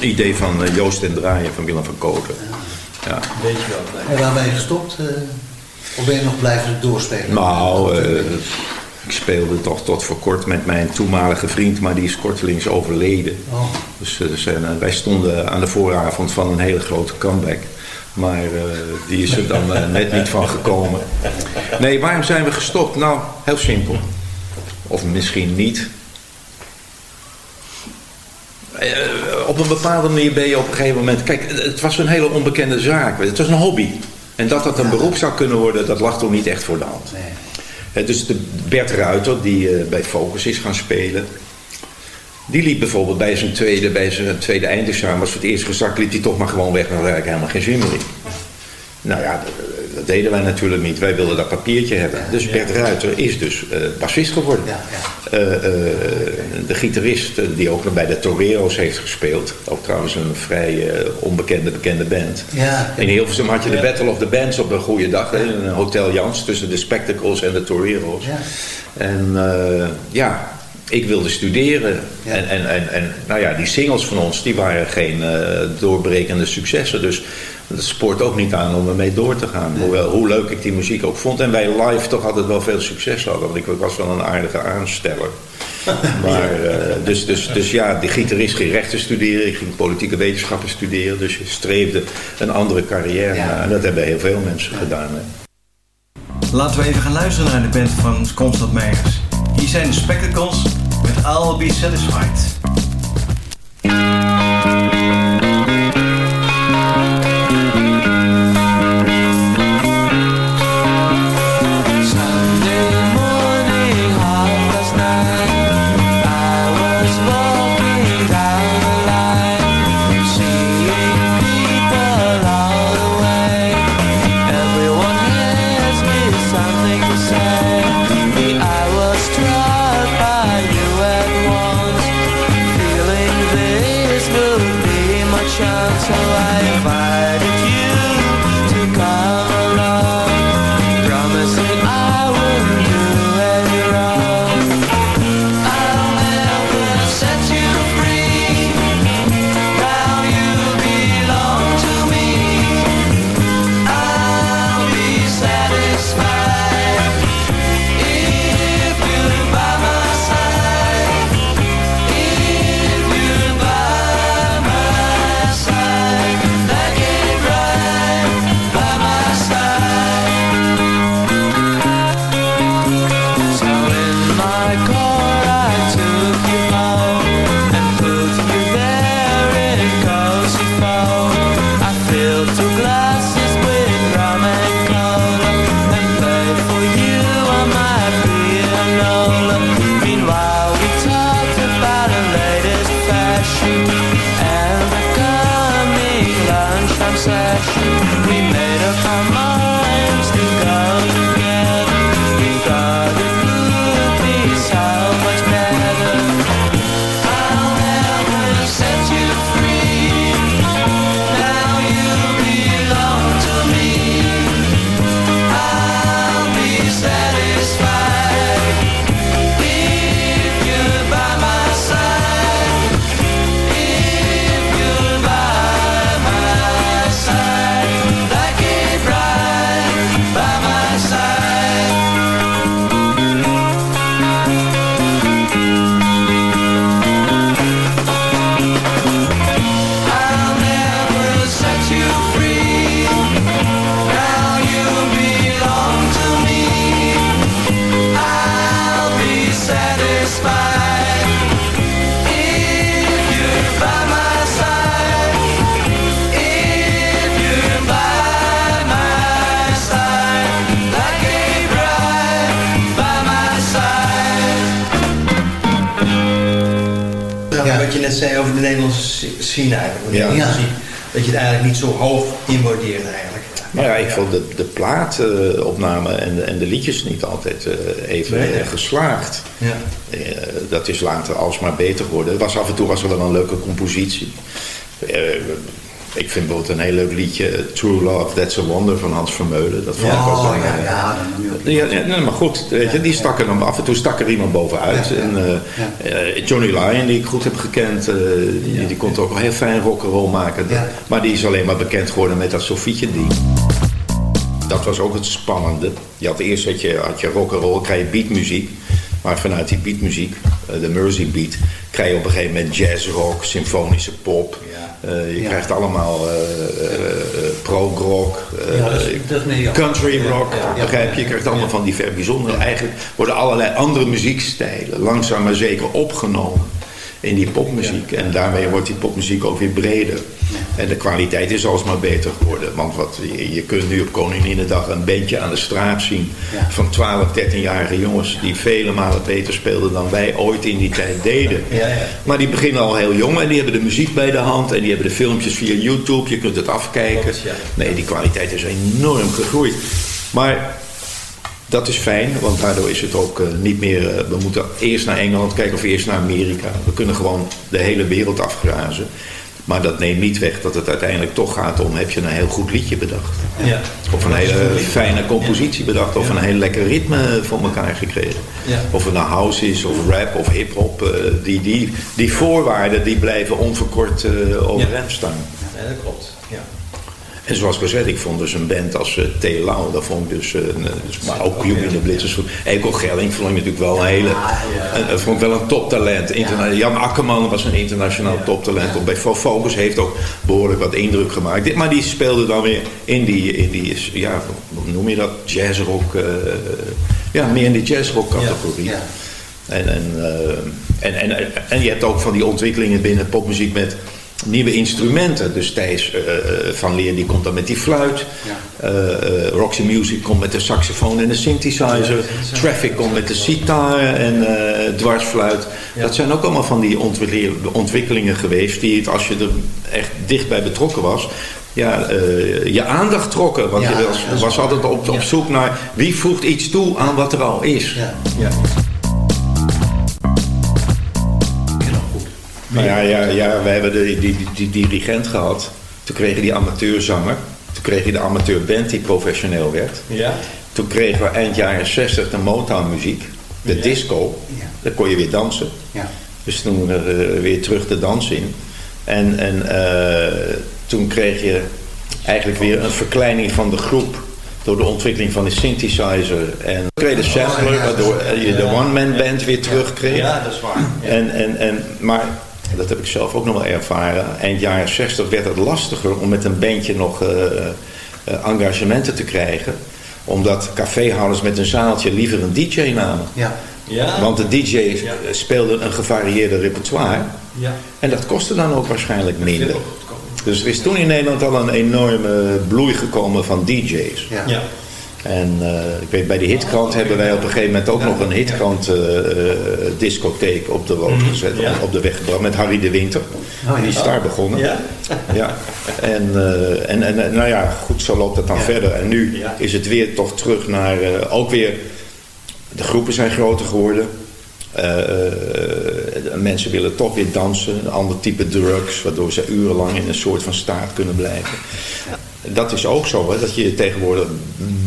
Idee van eh, Joost en Draaien van Willem van Koten. Ja. Weet je wel. En waar ben je gestopt? eh, of ben je nog blijven doorspelen? Nou, eh, ik speelde toch tot voor kort met mijn toenmalige vriend, maar die is kortelings overleden. Oh. Dus zijn, wij stonden aan de vooravond van een hele grote comeback. Maar eh, die is er dan eh, net niet van gekomen. Nee, waarom zijn we gestopt? Nou, heel simpel. Of misschien niet. Eh, op een bepaalde manier ben je op een gegeven moment... Kijk, het was een hele onbekende zaak. Het was een hobby. En dat dat een beroep zou kunnen worden, dat lag toen niet echt voor de hand. Dus de Bert Ruiter, die bij Focus is gaan spelen... Die liep bijvoorbeeld bij zijn tweede, bij zijn tweede eindexamen, was voor het eerst gezakt, liep hij toch maar gewoon weg. Daar had eigenlijk helemaal geen zin meer in. Nou ja, dat, deden wij natuurlijk niet. Wij wilden dat papiertje hebben. Dus Bert Ruiter is dus eh bassist geworden. Eh, eh, de gitarist die ook nog bij de Torero's heeft gespeeld. Ook trouwens een vrij onbekende, bekende band. Ja. In Hilversum had je de Battle of the Bands op een goede dag. In een Hotel Jans tussen de Spectacles en de Torero's. Ja. En ja, ik wilde studeren. En, en, en, en nou ja, die singles van ons, die waren geen eh, doorbrekende successen. Dus dat spoort ook niet aan om ermee door te gaan. Hoewel, hoe leuk ik die muziek ook vond. En wij live toch altijd wel veel succes hadden. Want ik was wel een aardige aansteller. Maar, eh, dus, dus, dus ja, de gitarist ging rechten studeren. Ik ging politieke wetenschappen studeren. Dus je streefde een andere carrière na. En dat hebben heel veel mensen gedaan. Hè. Laten we even gaan luisteren naar de band van Constant Meijers. Hier zijn de Spectacles I'll Be Satisfied. Scene eigenlijk. Ja. Dat je het eigenlijk niet zo hoog inwaardeert eigenlijk. Maar ja, ik vond de, de plaatopname en, de- en de liedjes niet altijd eh, even Nee, eh, geslaagd. Ja. Eh, dat is later alsmaar beter geworden. Het was af en toe was er wel een leuke compositie. Ik vind bijvoorbeeld een heel leuk liedje, True Love, That's a Wonder van Hans Vermeulen. Dat vond ik ook wel. ja, ja, nee, maar goed, weet je, die dan af en toe stak er iemand bovenuit. En, eh, eh, Johnny Lyon, die ik goed heb gekend, eh, die, die kon toch ook wel heel fijn rock'n'roll maken. Maar die is alleen maar bekend geworden met dat Sofietje ding. Dat was ook het spannende. Je had eerst had je, had je rock'n'roll, krijg je beatmuziek. Maar vanuit die beatmuziek, de Mersey beat, krijg je op een gegeven moment jazzrock, symfonische pop. Je krijgt allemaal eh, eh, eh, country rock, begrijp je? Je krijgt allemaal van die ver bijzondere. Eigenlijk worden allerlei andere muziekstijlen langzaam maar zeker opgenomen in die popmuziek. En daarmee wordt die popmuziek ook weer breder. En de kwaliteit is alsmaar beter geworden. Want wat, je, je kunt nu op Koninginnedag een bandje aan de straat zien van 12, 13-jarige jongens die vele malen beter speelden dan wij ooit in die tijd deden. Ja, ja. Maar die beginnen al heel jong en die hebben de muziek bij de hand en die hebben de filmpjes via YouTube. Je kunt het afkijken. Nee, die kwaliteit is enorm gegroeid. Maar dat is fijn, want daardoor is het ook eh, niet meer. eh, we moeten eerst naar Engeland kijken of eerst naar Amerika. We kunnen gewoon de hele wereld afgrazen. Maar dat neemt niet weg dat het uiteindelijk toch gaat om... heb je een heel goed liedje bedacht? Ja. Of een hele fijne compositie bedacht. Of een heel lekker ritme voor elkaar gekregen. Of het nou house is, of rap, of hip-hop. eh, die, die, die voorwaarden die blijven onverkort eh overeind staan. Ja, dat klopt. Ja. En zoals gezegd, ik vond dus een band als uh, T. Lau, dat vond ik dus, eh, eh, dus maar ook Cube in the Blitzers. Eco Gelling vond ik natuurlijk wel een hele, een, vond ik wel een toptalent. Interna- Jan Akkerman was een internationaal toptalent. Op Bij Fo- Focus heeft ook behoorlijk wat indruk gemaakt. Dit- Maar die speelde dan weer in die, in die ja, hoe noem je dat, jazzrock, eh, ja, meer in die jazzrock categorie. En, en, eh, en, en, en je hebt ook van die ontwikkelingen binnen popmuziek met nieuwe instrumenten. Dus Thijs eh, van Leer die komt dan met die fluit. Eh, eh, Roxy Music komt met de saxofoon en de synthesizer. Traffic komt met de sitar en eh, dwarsfluit. Dat zijn ook allemaal van die ontwikkelingen, geweest... die het, als je er echt dichtbij betrokken was... Ja, je aandacht trokken. Want Ja, je was, altijd op, op zoek naar wie voegt iets toe aan wat er al is. Ja. Nou ja, ja, ja, we hebben de, die, die, die dirigent gehad. Toen kreeg je die amateurzanger. Toen kreeg je de amateurband die professioneel werd. Ja. Toen kregen we eind jaren 60 de Motown muziek. De Ja. disco. Dan kon je weer dansen. Ja. Dus toen eh, weer terug de dans in. En, en eh, toen kreeg je eigenlijk weer een verkleining van de groep. Door de ontwikkeling van de synthesizer. En toen kreeg je de sampler, waardoor eh, je de one-man band weer terugkreeg. Ja, dat is waar. Ja. En, en, en, maar dat heb ik zelf ook nog wel ervaren. Eind jaren 60 werd het lastiger om met een bandje nog eh, eh, engagementen te krijgen. Omdat caféhouders met een zaaltje liever een DJ namen. Ja. Ja. Want de DJ's speelden een gevarieerde repertoire. Ja. En dat kostte dan ook waarschijnlijk minder. Dus er is toen in Nederland al een enorme bloei gekomen van DJ's. Ja. Ja. En eh, ik weet, bij de hitkrant hebben wij op een gegeven moment ook nog een hitkrant eh, eh, discotheek op de rood gezet, Ja. op, op de weg gebracht met Harry de Winter. Oh. Die is daar begonnen. Ja. Ja. En, en, en nou ja, goed, zo loopt het dan verder. En nu is het weer toch terug naar, ook weer, de groepen zijn groter geworden. Mensen willen toch weer dansen, een ander type drugs, waardoor ze urenlang in een soort van staat kunnen blijven. Dat is ook zo, hè, dat je tegenwoordig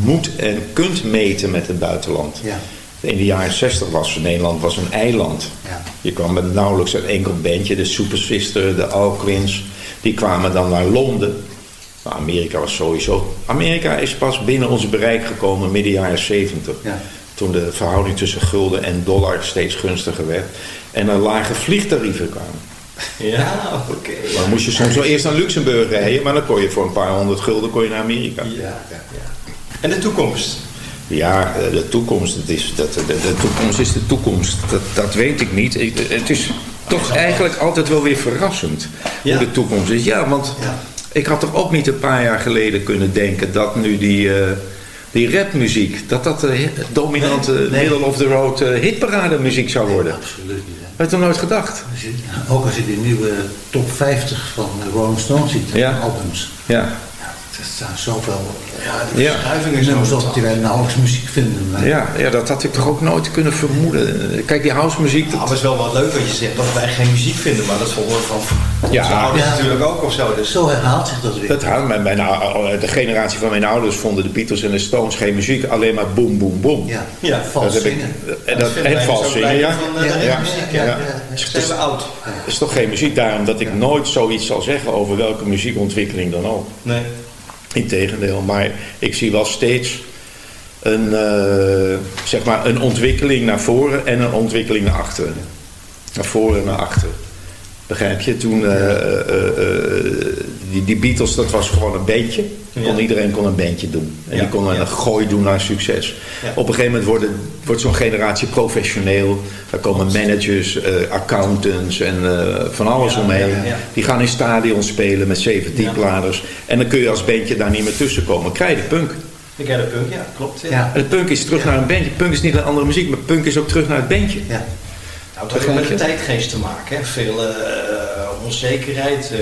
moet en kunt meten met het buitenland. Ja. In de jaren 60 was Nederland was een eiland. Ja. Je kwam met nauwelijks een enkel bandje, de Super Sister, de Alquins, die kwamen dan naar Londen. Nou, Amerika was sowieso. Amerika is pas binnen ons bereik gekomen midden jaren 70. Ja. Toen de verhouding tussen gulden en dollar steeds gunstiger werd. En er lage vliegtarieven kwamen. Ja, oké. Dan moest je soms wel eerst naar Luxemburg rijden, maar dan kon je voor een paar honderd gulden kon je naar Amerika. Ja, ja, ja. En de toekomst? Ja, eh, de toekomst, het is, dat, de, de toekomst is de toekomst. Dat, dat weet ik niet. Ik, het is toch eigenlijk altijd wel weer verrassend Ja. hoe de toekomst is. Ja, want ik had toch ook niet een paar jaar geleden kunnen denken dat nu die, eh, die rapmuziek, dat dat de hi- dominante middle of the road eh, hitparade muziek zou worden. Absoluut niet. Had je toch nooit gedacht? Ook als je de nieuwe top 50 van de Rolling Stones ziet, Ja. albums. Ja. Ja, er staan zoveel Ja, de Ja. verschuiving is zo die wij nauwelijks muziek vinden. Maar Ja, ja, dat had ik toch ook nooit kunnen vermoeden. Kijk, die housemuziek, Nou, dat, het is wel wat leuk wat je zegt, dat wij geen muziek vinden, maar dat vonden we van Ja. onze ouders Ja. natuurlijk ook of zo. Dus Zo herhaalt zich dat weer. Dat houdt mijn, mijn, de generatie van mijn ouders vonden de Beatles en de Stones geen muziek, alleen maar boem, boem, boem. Ja, Ja, vals dat heb ik, zingen. en dat, en vals dus ook zingen, ja. van, eh, de ja. ja. ja. ja. Dat zijn we oud. Het is toch geen muziek, daarom dat ik nooit zoiets zal zeggen over welke muziekontwikkeling dan ook. Nee. Integendeel, maar ik zie wel steeds een, eh, zeg maar een ontwikkeling naar voren en een ontwikkeling naar achteren. Naar voren en naar achteren. Begrijp je? Toen eh, eh, die, Beatles, dat was gewoon een Kon, Ja. Iedereen kon een bandje doen. En Ja, die kon ja. een gooi doen naar succes. Ja. Op een gegeven moment worden, wordt zo'n generatie professioneel. Daar komen managers, eh, accountants en eh, van alles Ja, omheen. ja, ja. Die gaan in stadions spelen met zeven diepladers. En dan kun je als bandje daar niet meer tussen komen. Krijg je de punk. Ik heb de punk, ja, klopt. Ja. Ja. En de punk is terug naar een bandje. Punk is niet een andere muziek, maar punk is ook terug naar het bandje. Ja. Nou, het had ook met de tijdgeest te maken. Hè. Veel eh, onzekerheid, eh,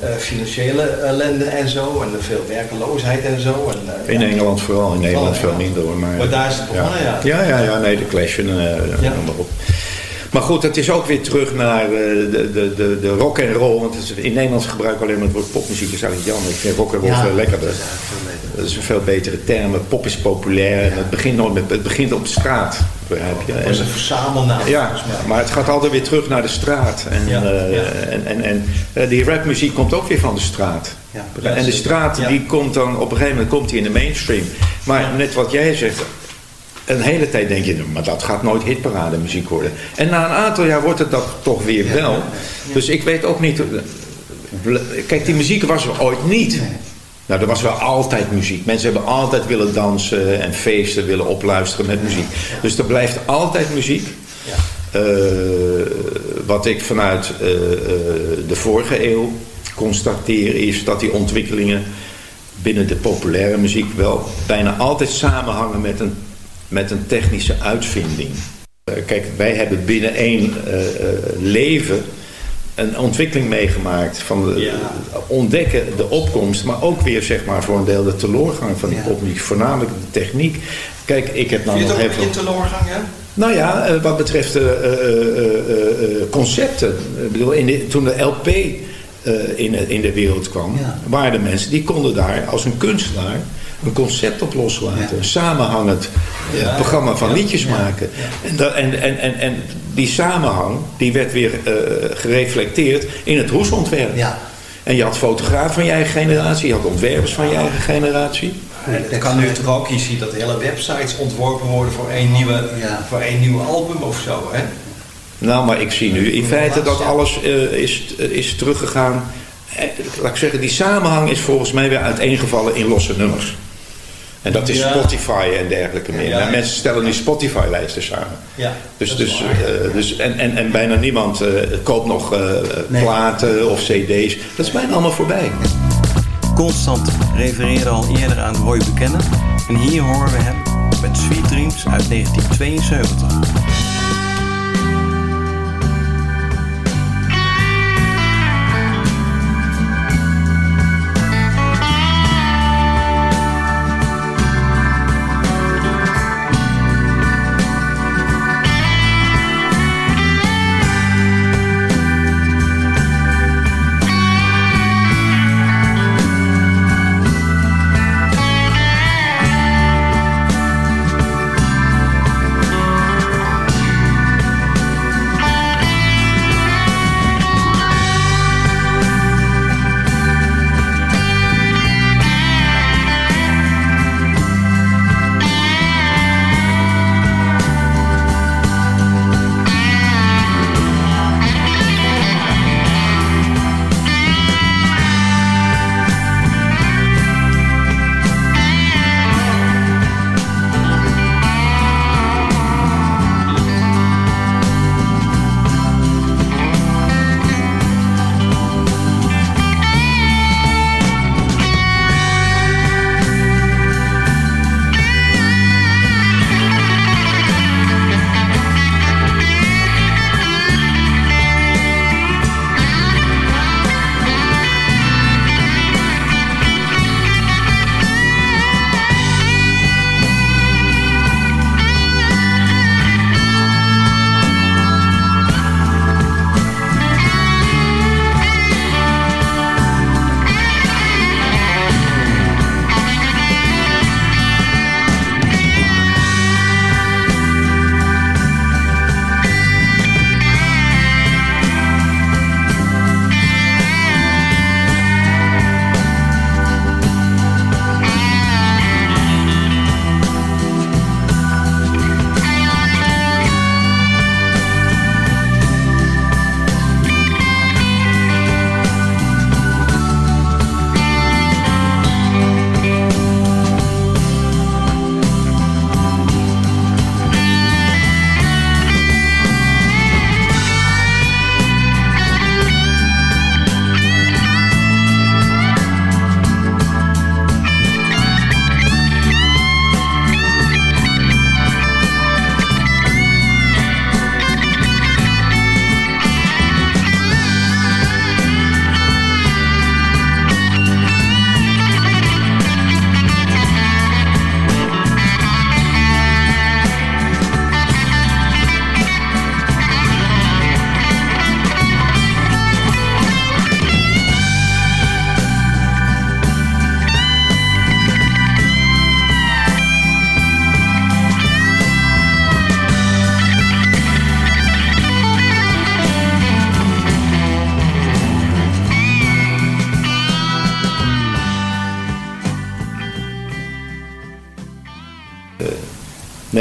eh, financiële ellende en zo. En veel werkeloosheid en zo. En, eh, In ja. Engeland vooral, in Nederland veel minder hoor. Maar, Maar daar is het begonnen, ja. Ja, ja, ja, nee, de Clash en eh, noem maar op. Maar goed, het is ook weer terug naar eh, de, de, de, de rock en roll. Want is- in Nederlands gebruiken we alleen maar het woord popmuziek. Dat is eigenlijk jammer. Ik vind rock en roll Ja, veel lekkerder. Dat is een veel betere term. Pop is populair. En het, begint nooit met, het begint op de straat. Begrijp je? Dat is een verzamelnaam. Ja, maar het gaat altijd weer terug naar de straat. En, Ja, eh, ja. en, en, en eh, die rapmuziek komt ook weer van de straat. Ja, en de straat die komt dan op een gegeven moment komt die in de mainstream. Maar net wat jij zegt, een hele tijd denk je, maar dat gaat nooit hitparade muziek worden. En na een aantal jaar wordt het dat toch weer wel. Dus ik weet ook niet. Kijk, die muziek was er ooit niet. Nou, er was wel altijd muziek. Mensen hebben altijd willen dansen en feesten willen opluisteren met muziek. Dus er blijft altijd muziek. Eh, wat ik vanuit eh, eh, de vorige eeuw constateer is dat die ontwikkelingen binnen de populaire muziek wel bijna altijd samenhangen met een, met een technische uitvinding. Eh, kijk, wij hebben binnen één eh, eh, leven een ontwikkeling meegemaakt van de, ontdekken de opkomst, maar ook weer zeg maar voor een deel de teleurgang van die popmuziek, voornamelijk de techniek. Kijk, ik heb nou Vind je nog het ook een even. beetje teleurgang, hè? Nou ja, wat betreft de concepten. Ik bedoel, in de, toen de LP in, de- in de wereld kwam, waren er mensen die konden daar als een kunstenaar een concept op loslaten. Een samenhangend eh, Ja, programma van ja, liedjes ja, maken. En, dat- en, en, en, en die samenhang die werd weer eh, gereflecteerd in het hoesontwerp. En je had fotografen van je eigen generatie, je had ontwerpers van je eigen generatie. En dat kan nu toch ook, je ziet dat hele websites ontworpen worden voor één, nieuwe, voor één nieuw album of zo, hè? Nou, maar ik zie nu in feite dat alles eh, is, is teruggegaan. Eh, laat ik zeggen, die samenhang is volgens mij weer uiteengevallen in losse nummers. En dat is Ja. Spotify en dergelijke meer. Ja. En mensen stellen nu Spotify-lijsten samen. Ja, Dus, dus, eh, dus, en, en, en bijna niemand eh, koopt nog eh, platen of cd's. Dat is bijna allemaal voorbij. Constant refereerde al eerder aan Roy Buchanan. En hier horen we hem met Sweet Dreams uit 1972.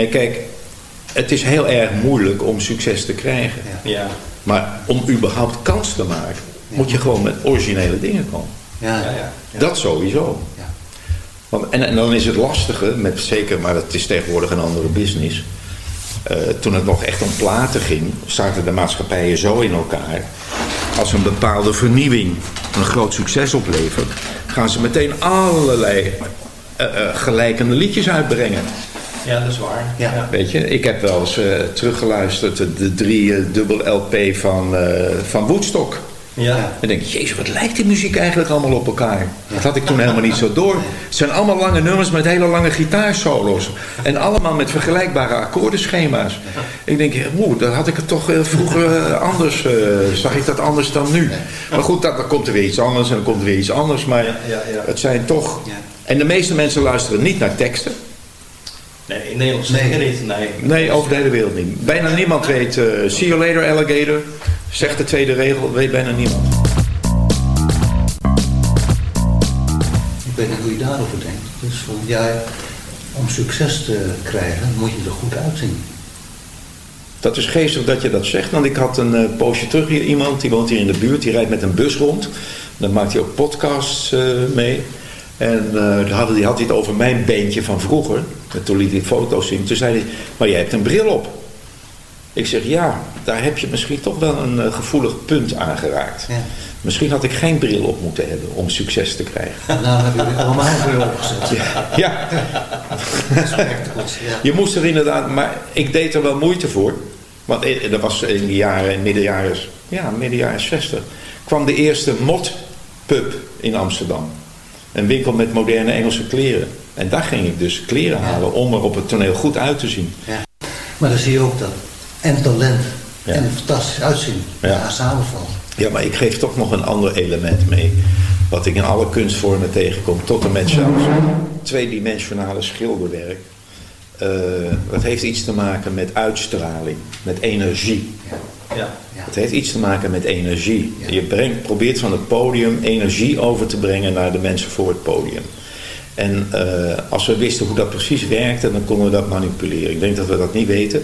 Kijk, het is heel erg moeilijk om succes te krijgen. Ja. Maar om überhaupt kans te maken, moet je gewoon met originele dingen komen. Ja, Ja, ja. Dat sowieso. Want, en, en dan is het lastige, met, zeker, maar het is tegenwoordig een andere business. Eh, toen het nog echt om platen ging, zaten de maatschappijen zo in elkaar. Als een bepaalde vernieuwing een groot succes oplevert, gaan ze meteen allerlei eh, eh, gelijkende liedjes uitbrengen. Ja, dat is waar. Ja. Weet je, ik heb wel eens eh, teruggeluisterd de, de drie eh, dubbel LP van, eh, van Woodstock. Ja. En denk ik, jezus, wat lijkt die muziek eigenlijk allemaal op elkaar? Dat had ik toen helemaal niet zo door. Het zijn allemaal lange nummers met hele lange gitaarsolo's. En allemaal met vergelijkbare akkoordenschema's. Ik denk, oeh, dat had ik het toch eh, vroeger anders, eh, zag ik dat anders dan nu. Maar goed, dat, dan komt er weer iets anders en dan komt er weer iets anders. Maar ja, ja. het zijn toch... En de meeste mensen luisteren niet naar teksten. Nee, in Nederland zeker niet. Nee. Nee, over de hele wereld niet. Bijna niemand weet, eh, see you later alligator. Zegt de tweede regel, weet bijna niemand. Ik weet niet hoe je daarover denkt. Dus van, ja, om succes te krijgen moet je er goed uitzien. Dat is geestig dat je dat zegt, want ik had een eh, poosje terug hier iemand, die woont hier in de buurt, die rijdt met een bus rond. Dan maakt hij ook podcasts eh, mee. En eh dan had, hij, het over mijn beentje van vroeger. En toen liet hij foto's zien. Toen zei hij, maar jij hebt een bril op. Ik zeg, ja, daar heb je misschien toch wel een eh, gevoelig punt aangeraakt. Ja. Misschien had ik geen bril op moeten hebben om succes te krijgen. Nou hebben jullie allemaal een bril opgezet. Ja. Je moest er inderdaad, maar ik deed er wel moeite voor. Want eh, dat was in de jaren, in middenjaren, ja, midden jaren 60, kwam de eerste mod-pub in Amsterdam. Een winkel met moderne Engelse kleren. En daar ging ik dus kleren halen om er op het toneel goed uit te zien. Maar dan zie je ook dat en talent en fantastisch uitzien Ja. ja. samenvallen. Ja, maar ik geef toch nog een ander element mee. Wat ik in alle kunstvormen tegenkom, tot en met zelfs tweedimensionale schilderwerk. Eh, dat heeft iets te maken met uitstraling, met energie. Ja. Het heeft iets te maken met energie. Je brengt, probeert van het podium energie over te brengen naar de mensen voor het podium. En eh, als we wisten hoe dat precies werkte, dan konden we dat manipuleren. Ik denk dat we dat niet weten.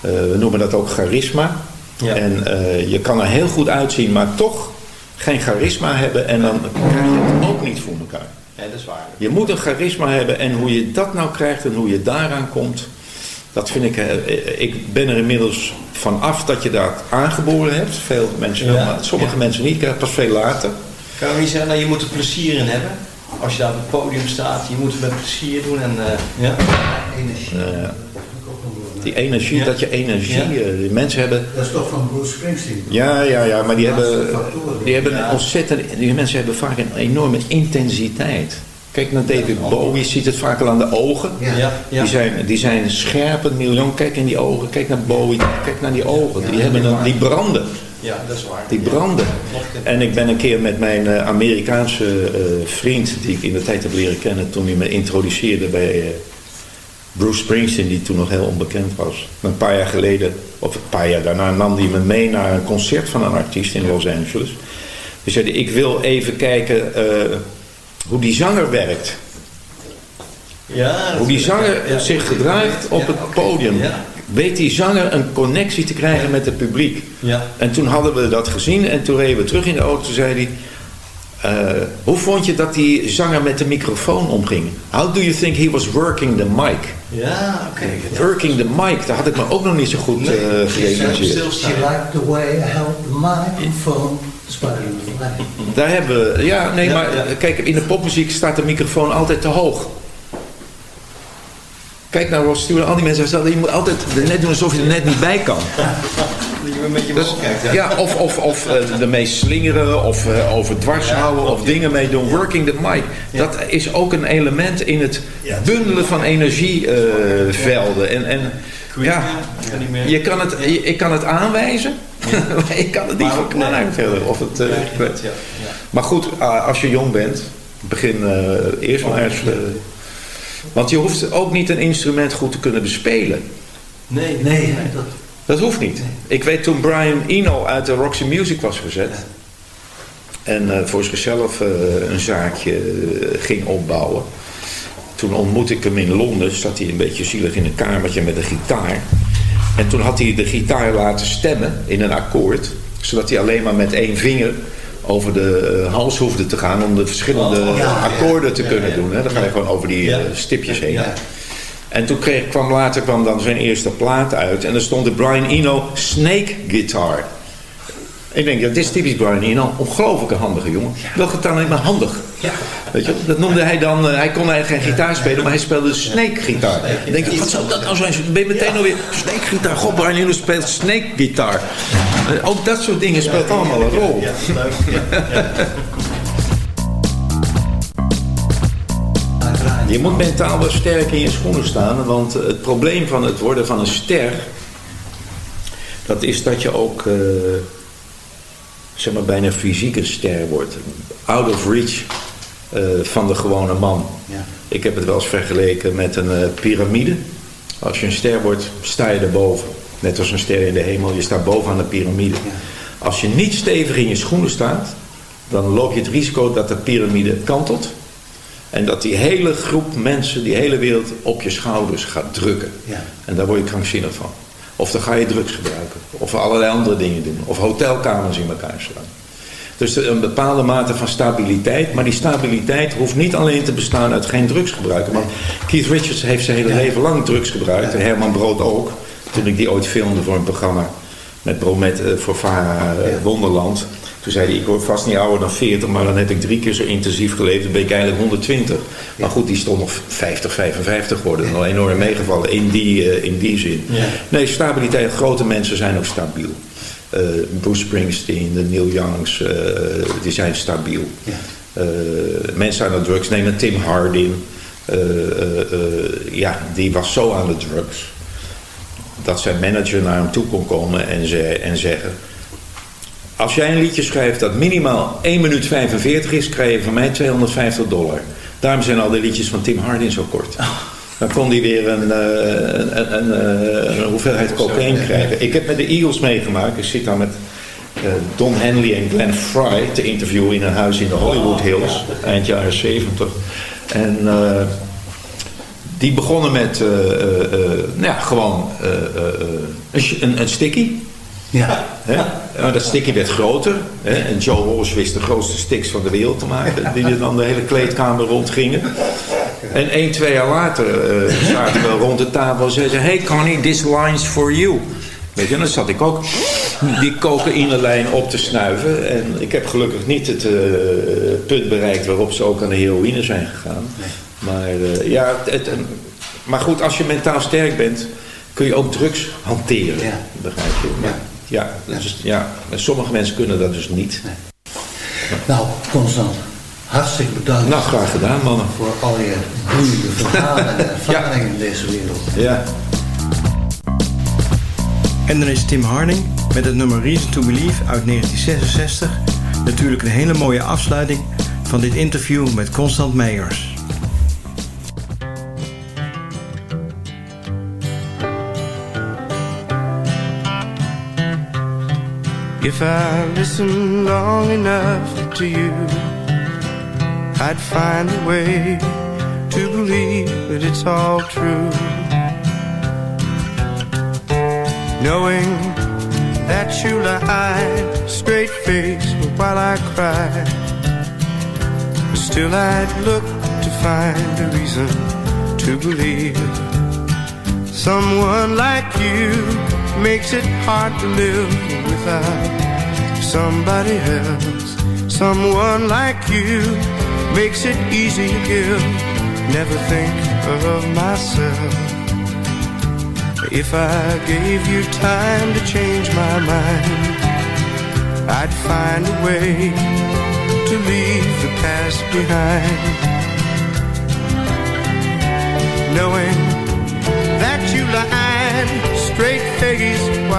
Eh, we noemen dat ook charisma. En eh, je kan er heel goed uitzien, maar toch geen charisma hebben en dan krijg je het ook niet voor elkaar. Ja, dat is waar. Je moet een charisma hebben en hoe je dat nou krijgt en hoe je daaraan komt, dat vind ik, ik ben er inmiddels van af dat je dat aangeboren hebt. Veel mensen wel, Ja, maar sommige ja. mensen niet, pas veel later. Kan je niet zeggen, nou, je moet er plezier in hebben. Als je daar op het podium staat, je moet het met plezier doen. En, eh, ja. Energie. Die energie, dat je energie, Ja. eh, die mensen hebben, Dat is toch van Bruce Springsteen? ja, ja, ja, maar die hebben, die hebben een ontzettend, die mensen hebben vaak een enorme intensiteit. Kijk naar David Bowie, je ziet het vaak al aan de ogen. Ja. Ja, ja. Die, zijn, die zijn scherp, een miljoen. Kijk in die ogen, kijk naar Bowie, kijk naar die ogen. Die, hebben een, die branden. ja, dat is waar. Die branden. En ik ben een keer met mijn eh, Amerikaanse eh, vriend, die ik in de tijd heb leren kennen toen hij me introduceerde bij eh, Bruce Springsteen, die toen nog heel onbekend was. Een paar jaar geleden, of een paar jaar daarna, nam hij me mee naar een concert van een artiest in Los Angeles. Hij zei, ik wil even kijken eh, hoe die zanger werkt. Ja, Hoe die zanger ja, ja. zich gedraagt op Ja, het podium. Ja. Weet die zanger een connectie te krijgen met het publiek. Ja. En toen hadden we dat gezien en toen reden we terug in de auto. Toen zei hij, eh, hoe vond je dat die zanger met de microfoon omging? How do you think he was working the mic? Ja, oké. Working the mic, daar had ik me ook nog niet zo goed Nee, eh gerealiseerd. She liked the way I held the microphone. Spuiten. Daar hebben we, ja, nee, Ja, maar ja. eh, kijk, in de popmuziek staat de microfoon altijd te hoog. Kijk naar Ross Stewart, al die mensen zeggen, je moet altijd net doen alsof je er net niet bij kan. Dat je een beetje Dus, kijkt, hè? ja, of, of, of eh, ermee slingeren, of eh, over dwars houden, of dingen mee doen. Working the mic. Dat is ook een element in het bundelen van energievelden. en, en ja, kan niet meer. je kan het, je- ik kan het aanwijzen, maar ik kan het niet verklaren verder. Of het, eh. Maar goed, ah, als je jong bent, begin eh, eerst maar eens... eh, want je hoeft ook niet een instrument goed te kunnen bespelen. Nee, Nee, dat, Dat hoeft niet. Ik weet toen Brian Eno uit de Roxy Music was gezet. En eh, voor zichzelf eh, een zaakje eh, ging opbouwen. Toen ontmoette ik hem in Londen. Zat hij een beetje zielig in een kamertje met een gitaar. En toen had hij de gitaar laten stemmen in een akkoord. Zodat hij alleen maar met één vinger over de eh, hals hoefde te gaan om de verschillende Oh, ja, ja. akkoorden te kunnen doen. Hè. Dan ga je gewoon over die eh, stipjes heen. En toen kreeg, kwam later kwam dan zijn eerste plaat uit. En er stond de Brian Eno Snake Guitar. Ik denk, ja, dit is typisch Brian Eno. Ongelooflijke handige jongen. Welke taal alleen maar handig. Weet je, dat noemde hij dan, eh, hij kon eigenlijk geen gitaar spelen, maar hij speelde snake gitaar. Dan denk je, wat zou dat nou zijn? Dan ben je meteen alweer, snake gitaar. God, Brian speelt snake gitaar. Eh, Ook dat soort dingen speelt allemaal een rol. Je moet mentaal wel sterk in je schoenen staan, want het probleem van het worden van een ster, dat is dat je ook, eh, zeg maar, bijna fysiek een ster wordt. Out of reach eh, van de gewone man. Ik heb het wel eens vergeleken met een eh, piramide. Als je een ster wordt, sta je erboven. Net als een ster in de hemel, je staat bovenaan de piramide. Als je niet stevig in je schoenen staat, dan loop je het risico dat de piramide kantelt. En dat die hele groep mensen, die hele wereld op je schouders gaat drukken. En daar word je krankzinnig van. Of dan ga je drugs gebruiken. Of allerlei andere dingen doen. Of hotelkamers in elkaar slaan. Dus een bepaalde mate van stabiliteit. Maar die stabiliteit hoeft niet alleen te bestaan uit geen drugs gebruiken. Want Keith Richards heeft zijn hele leven lang drugs gebruikt. En Herman Brood ook. Toen ik die ooit filmde voor een programma met Bromet eh, voor VARA eh, Wonderland. Toen zei hij, ik word vast niet ouder dan 40, maar dan heb ik drie keer zo intensief geleefd. Dan ben ik eigenlijk 120. Maar goed, die stond nog 50, 55 geworden. Al enorm meegevallen in die, eh, in die zin. Nee, stabiliteit. Grote mensen zijn ook stabiel. Eh, Bruce Springsteen, de Neil Youngs, eh, die zijn stabiel. Eh, mensen aan de drugs nemen Tim Hardin. Ja, die was zo aan de drugs. Dat zijn manager naar hem toe kon komen en, ze, en zeggen... Als jij een liedje schrijft dat minimaal 1 minuut 45 is... krijg je van mij 250 dollar. Daarom zijn al die liedjes van Tim Hardin zo kort. Dan kon hij weer een, eh, een, een, een, een hoeveelheid cocaïne krijgen. Ik heb met de Eagles meegemaakt. Ik zit daar met eh, Don Henley en Glenn Fry te interviewen in een huis in de Hollywood Hills. Eind jaren 70. En eh, die begonnen met nou ja, gewoon een, een sticky. Ja. Hè? Maar dat sticky werd groter. Hè? En Joe Walsh wist de grootste sticks van de wereld te maken. Die er dan de hele kleedkamer rondgingen. En één, twee jaar later eh, zaten we rond de tafel en zeiden ze... Hey Connie, this line's for you. Weet je, en dan zat ik ook die cocaïne-lijn op te snuiven. En ik heb gelukkig niet het eh, punt bereikt waarop ze ook aan de heroïne zijn gegaan. Maar, eh, ja, het, maar goed, als je mentaal sterk bent, kun je ook drugs hanteren. Begrijp je? Maar, ja, dus, ja, sommige mensen kunnen dat dus niet. Nou, Constant, hartstikke bedankt. Nou, graag gedaan, mannen. Voor al je boeiende verhalen en ervaringen in deze wereld. Ja. En dan is Tim Harding met het nummer Reason to Believe uit 1966 natuurlijk een hele mooie afsluiting van dit interview met Constant Meijers. If I listened long enough to you, I'd find a way to believe that it's all true. Knowing that you lie straight faced while I cry, still I'd look to find a reason to believe. Someone like you makes it hard to live without somebody else. Someone like you makes it easy to give. Never think of myself. If I gave you time to change my mind, I'd find a way to leave the past behind. Knowing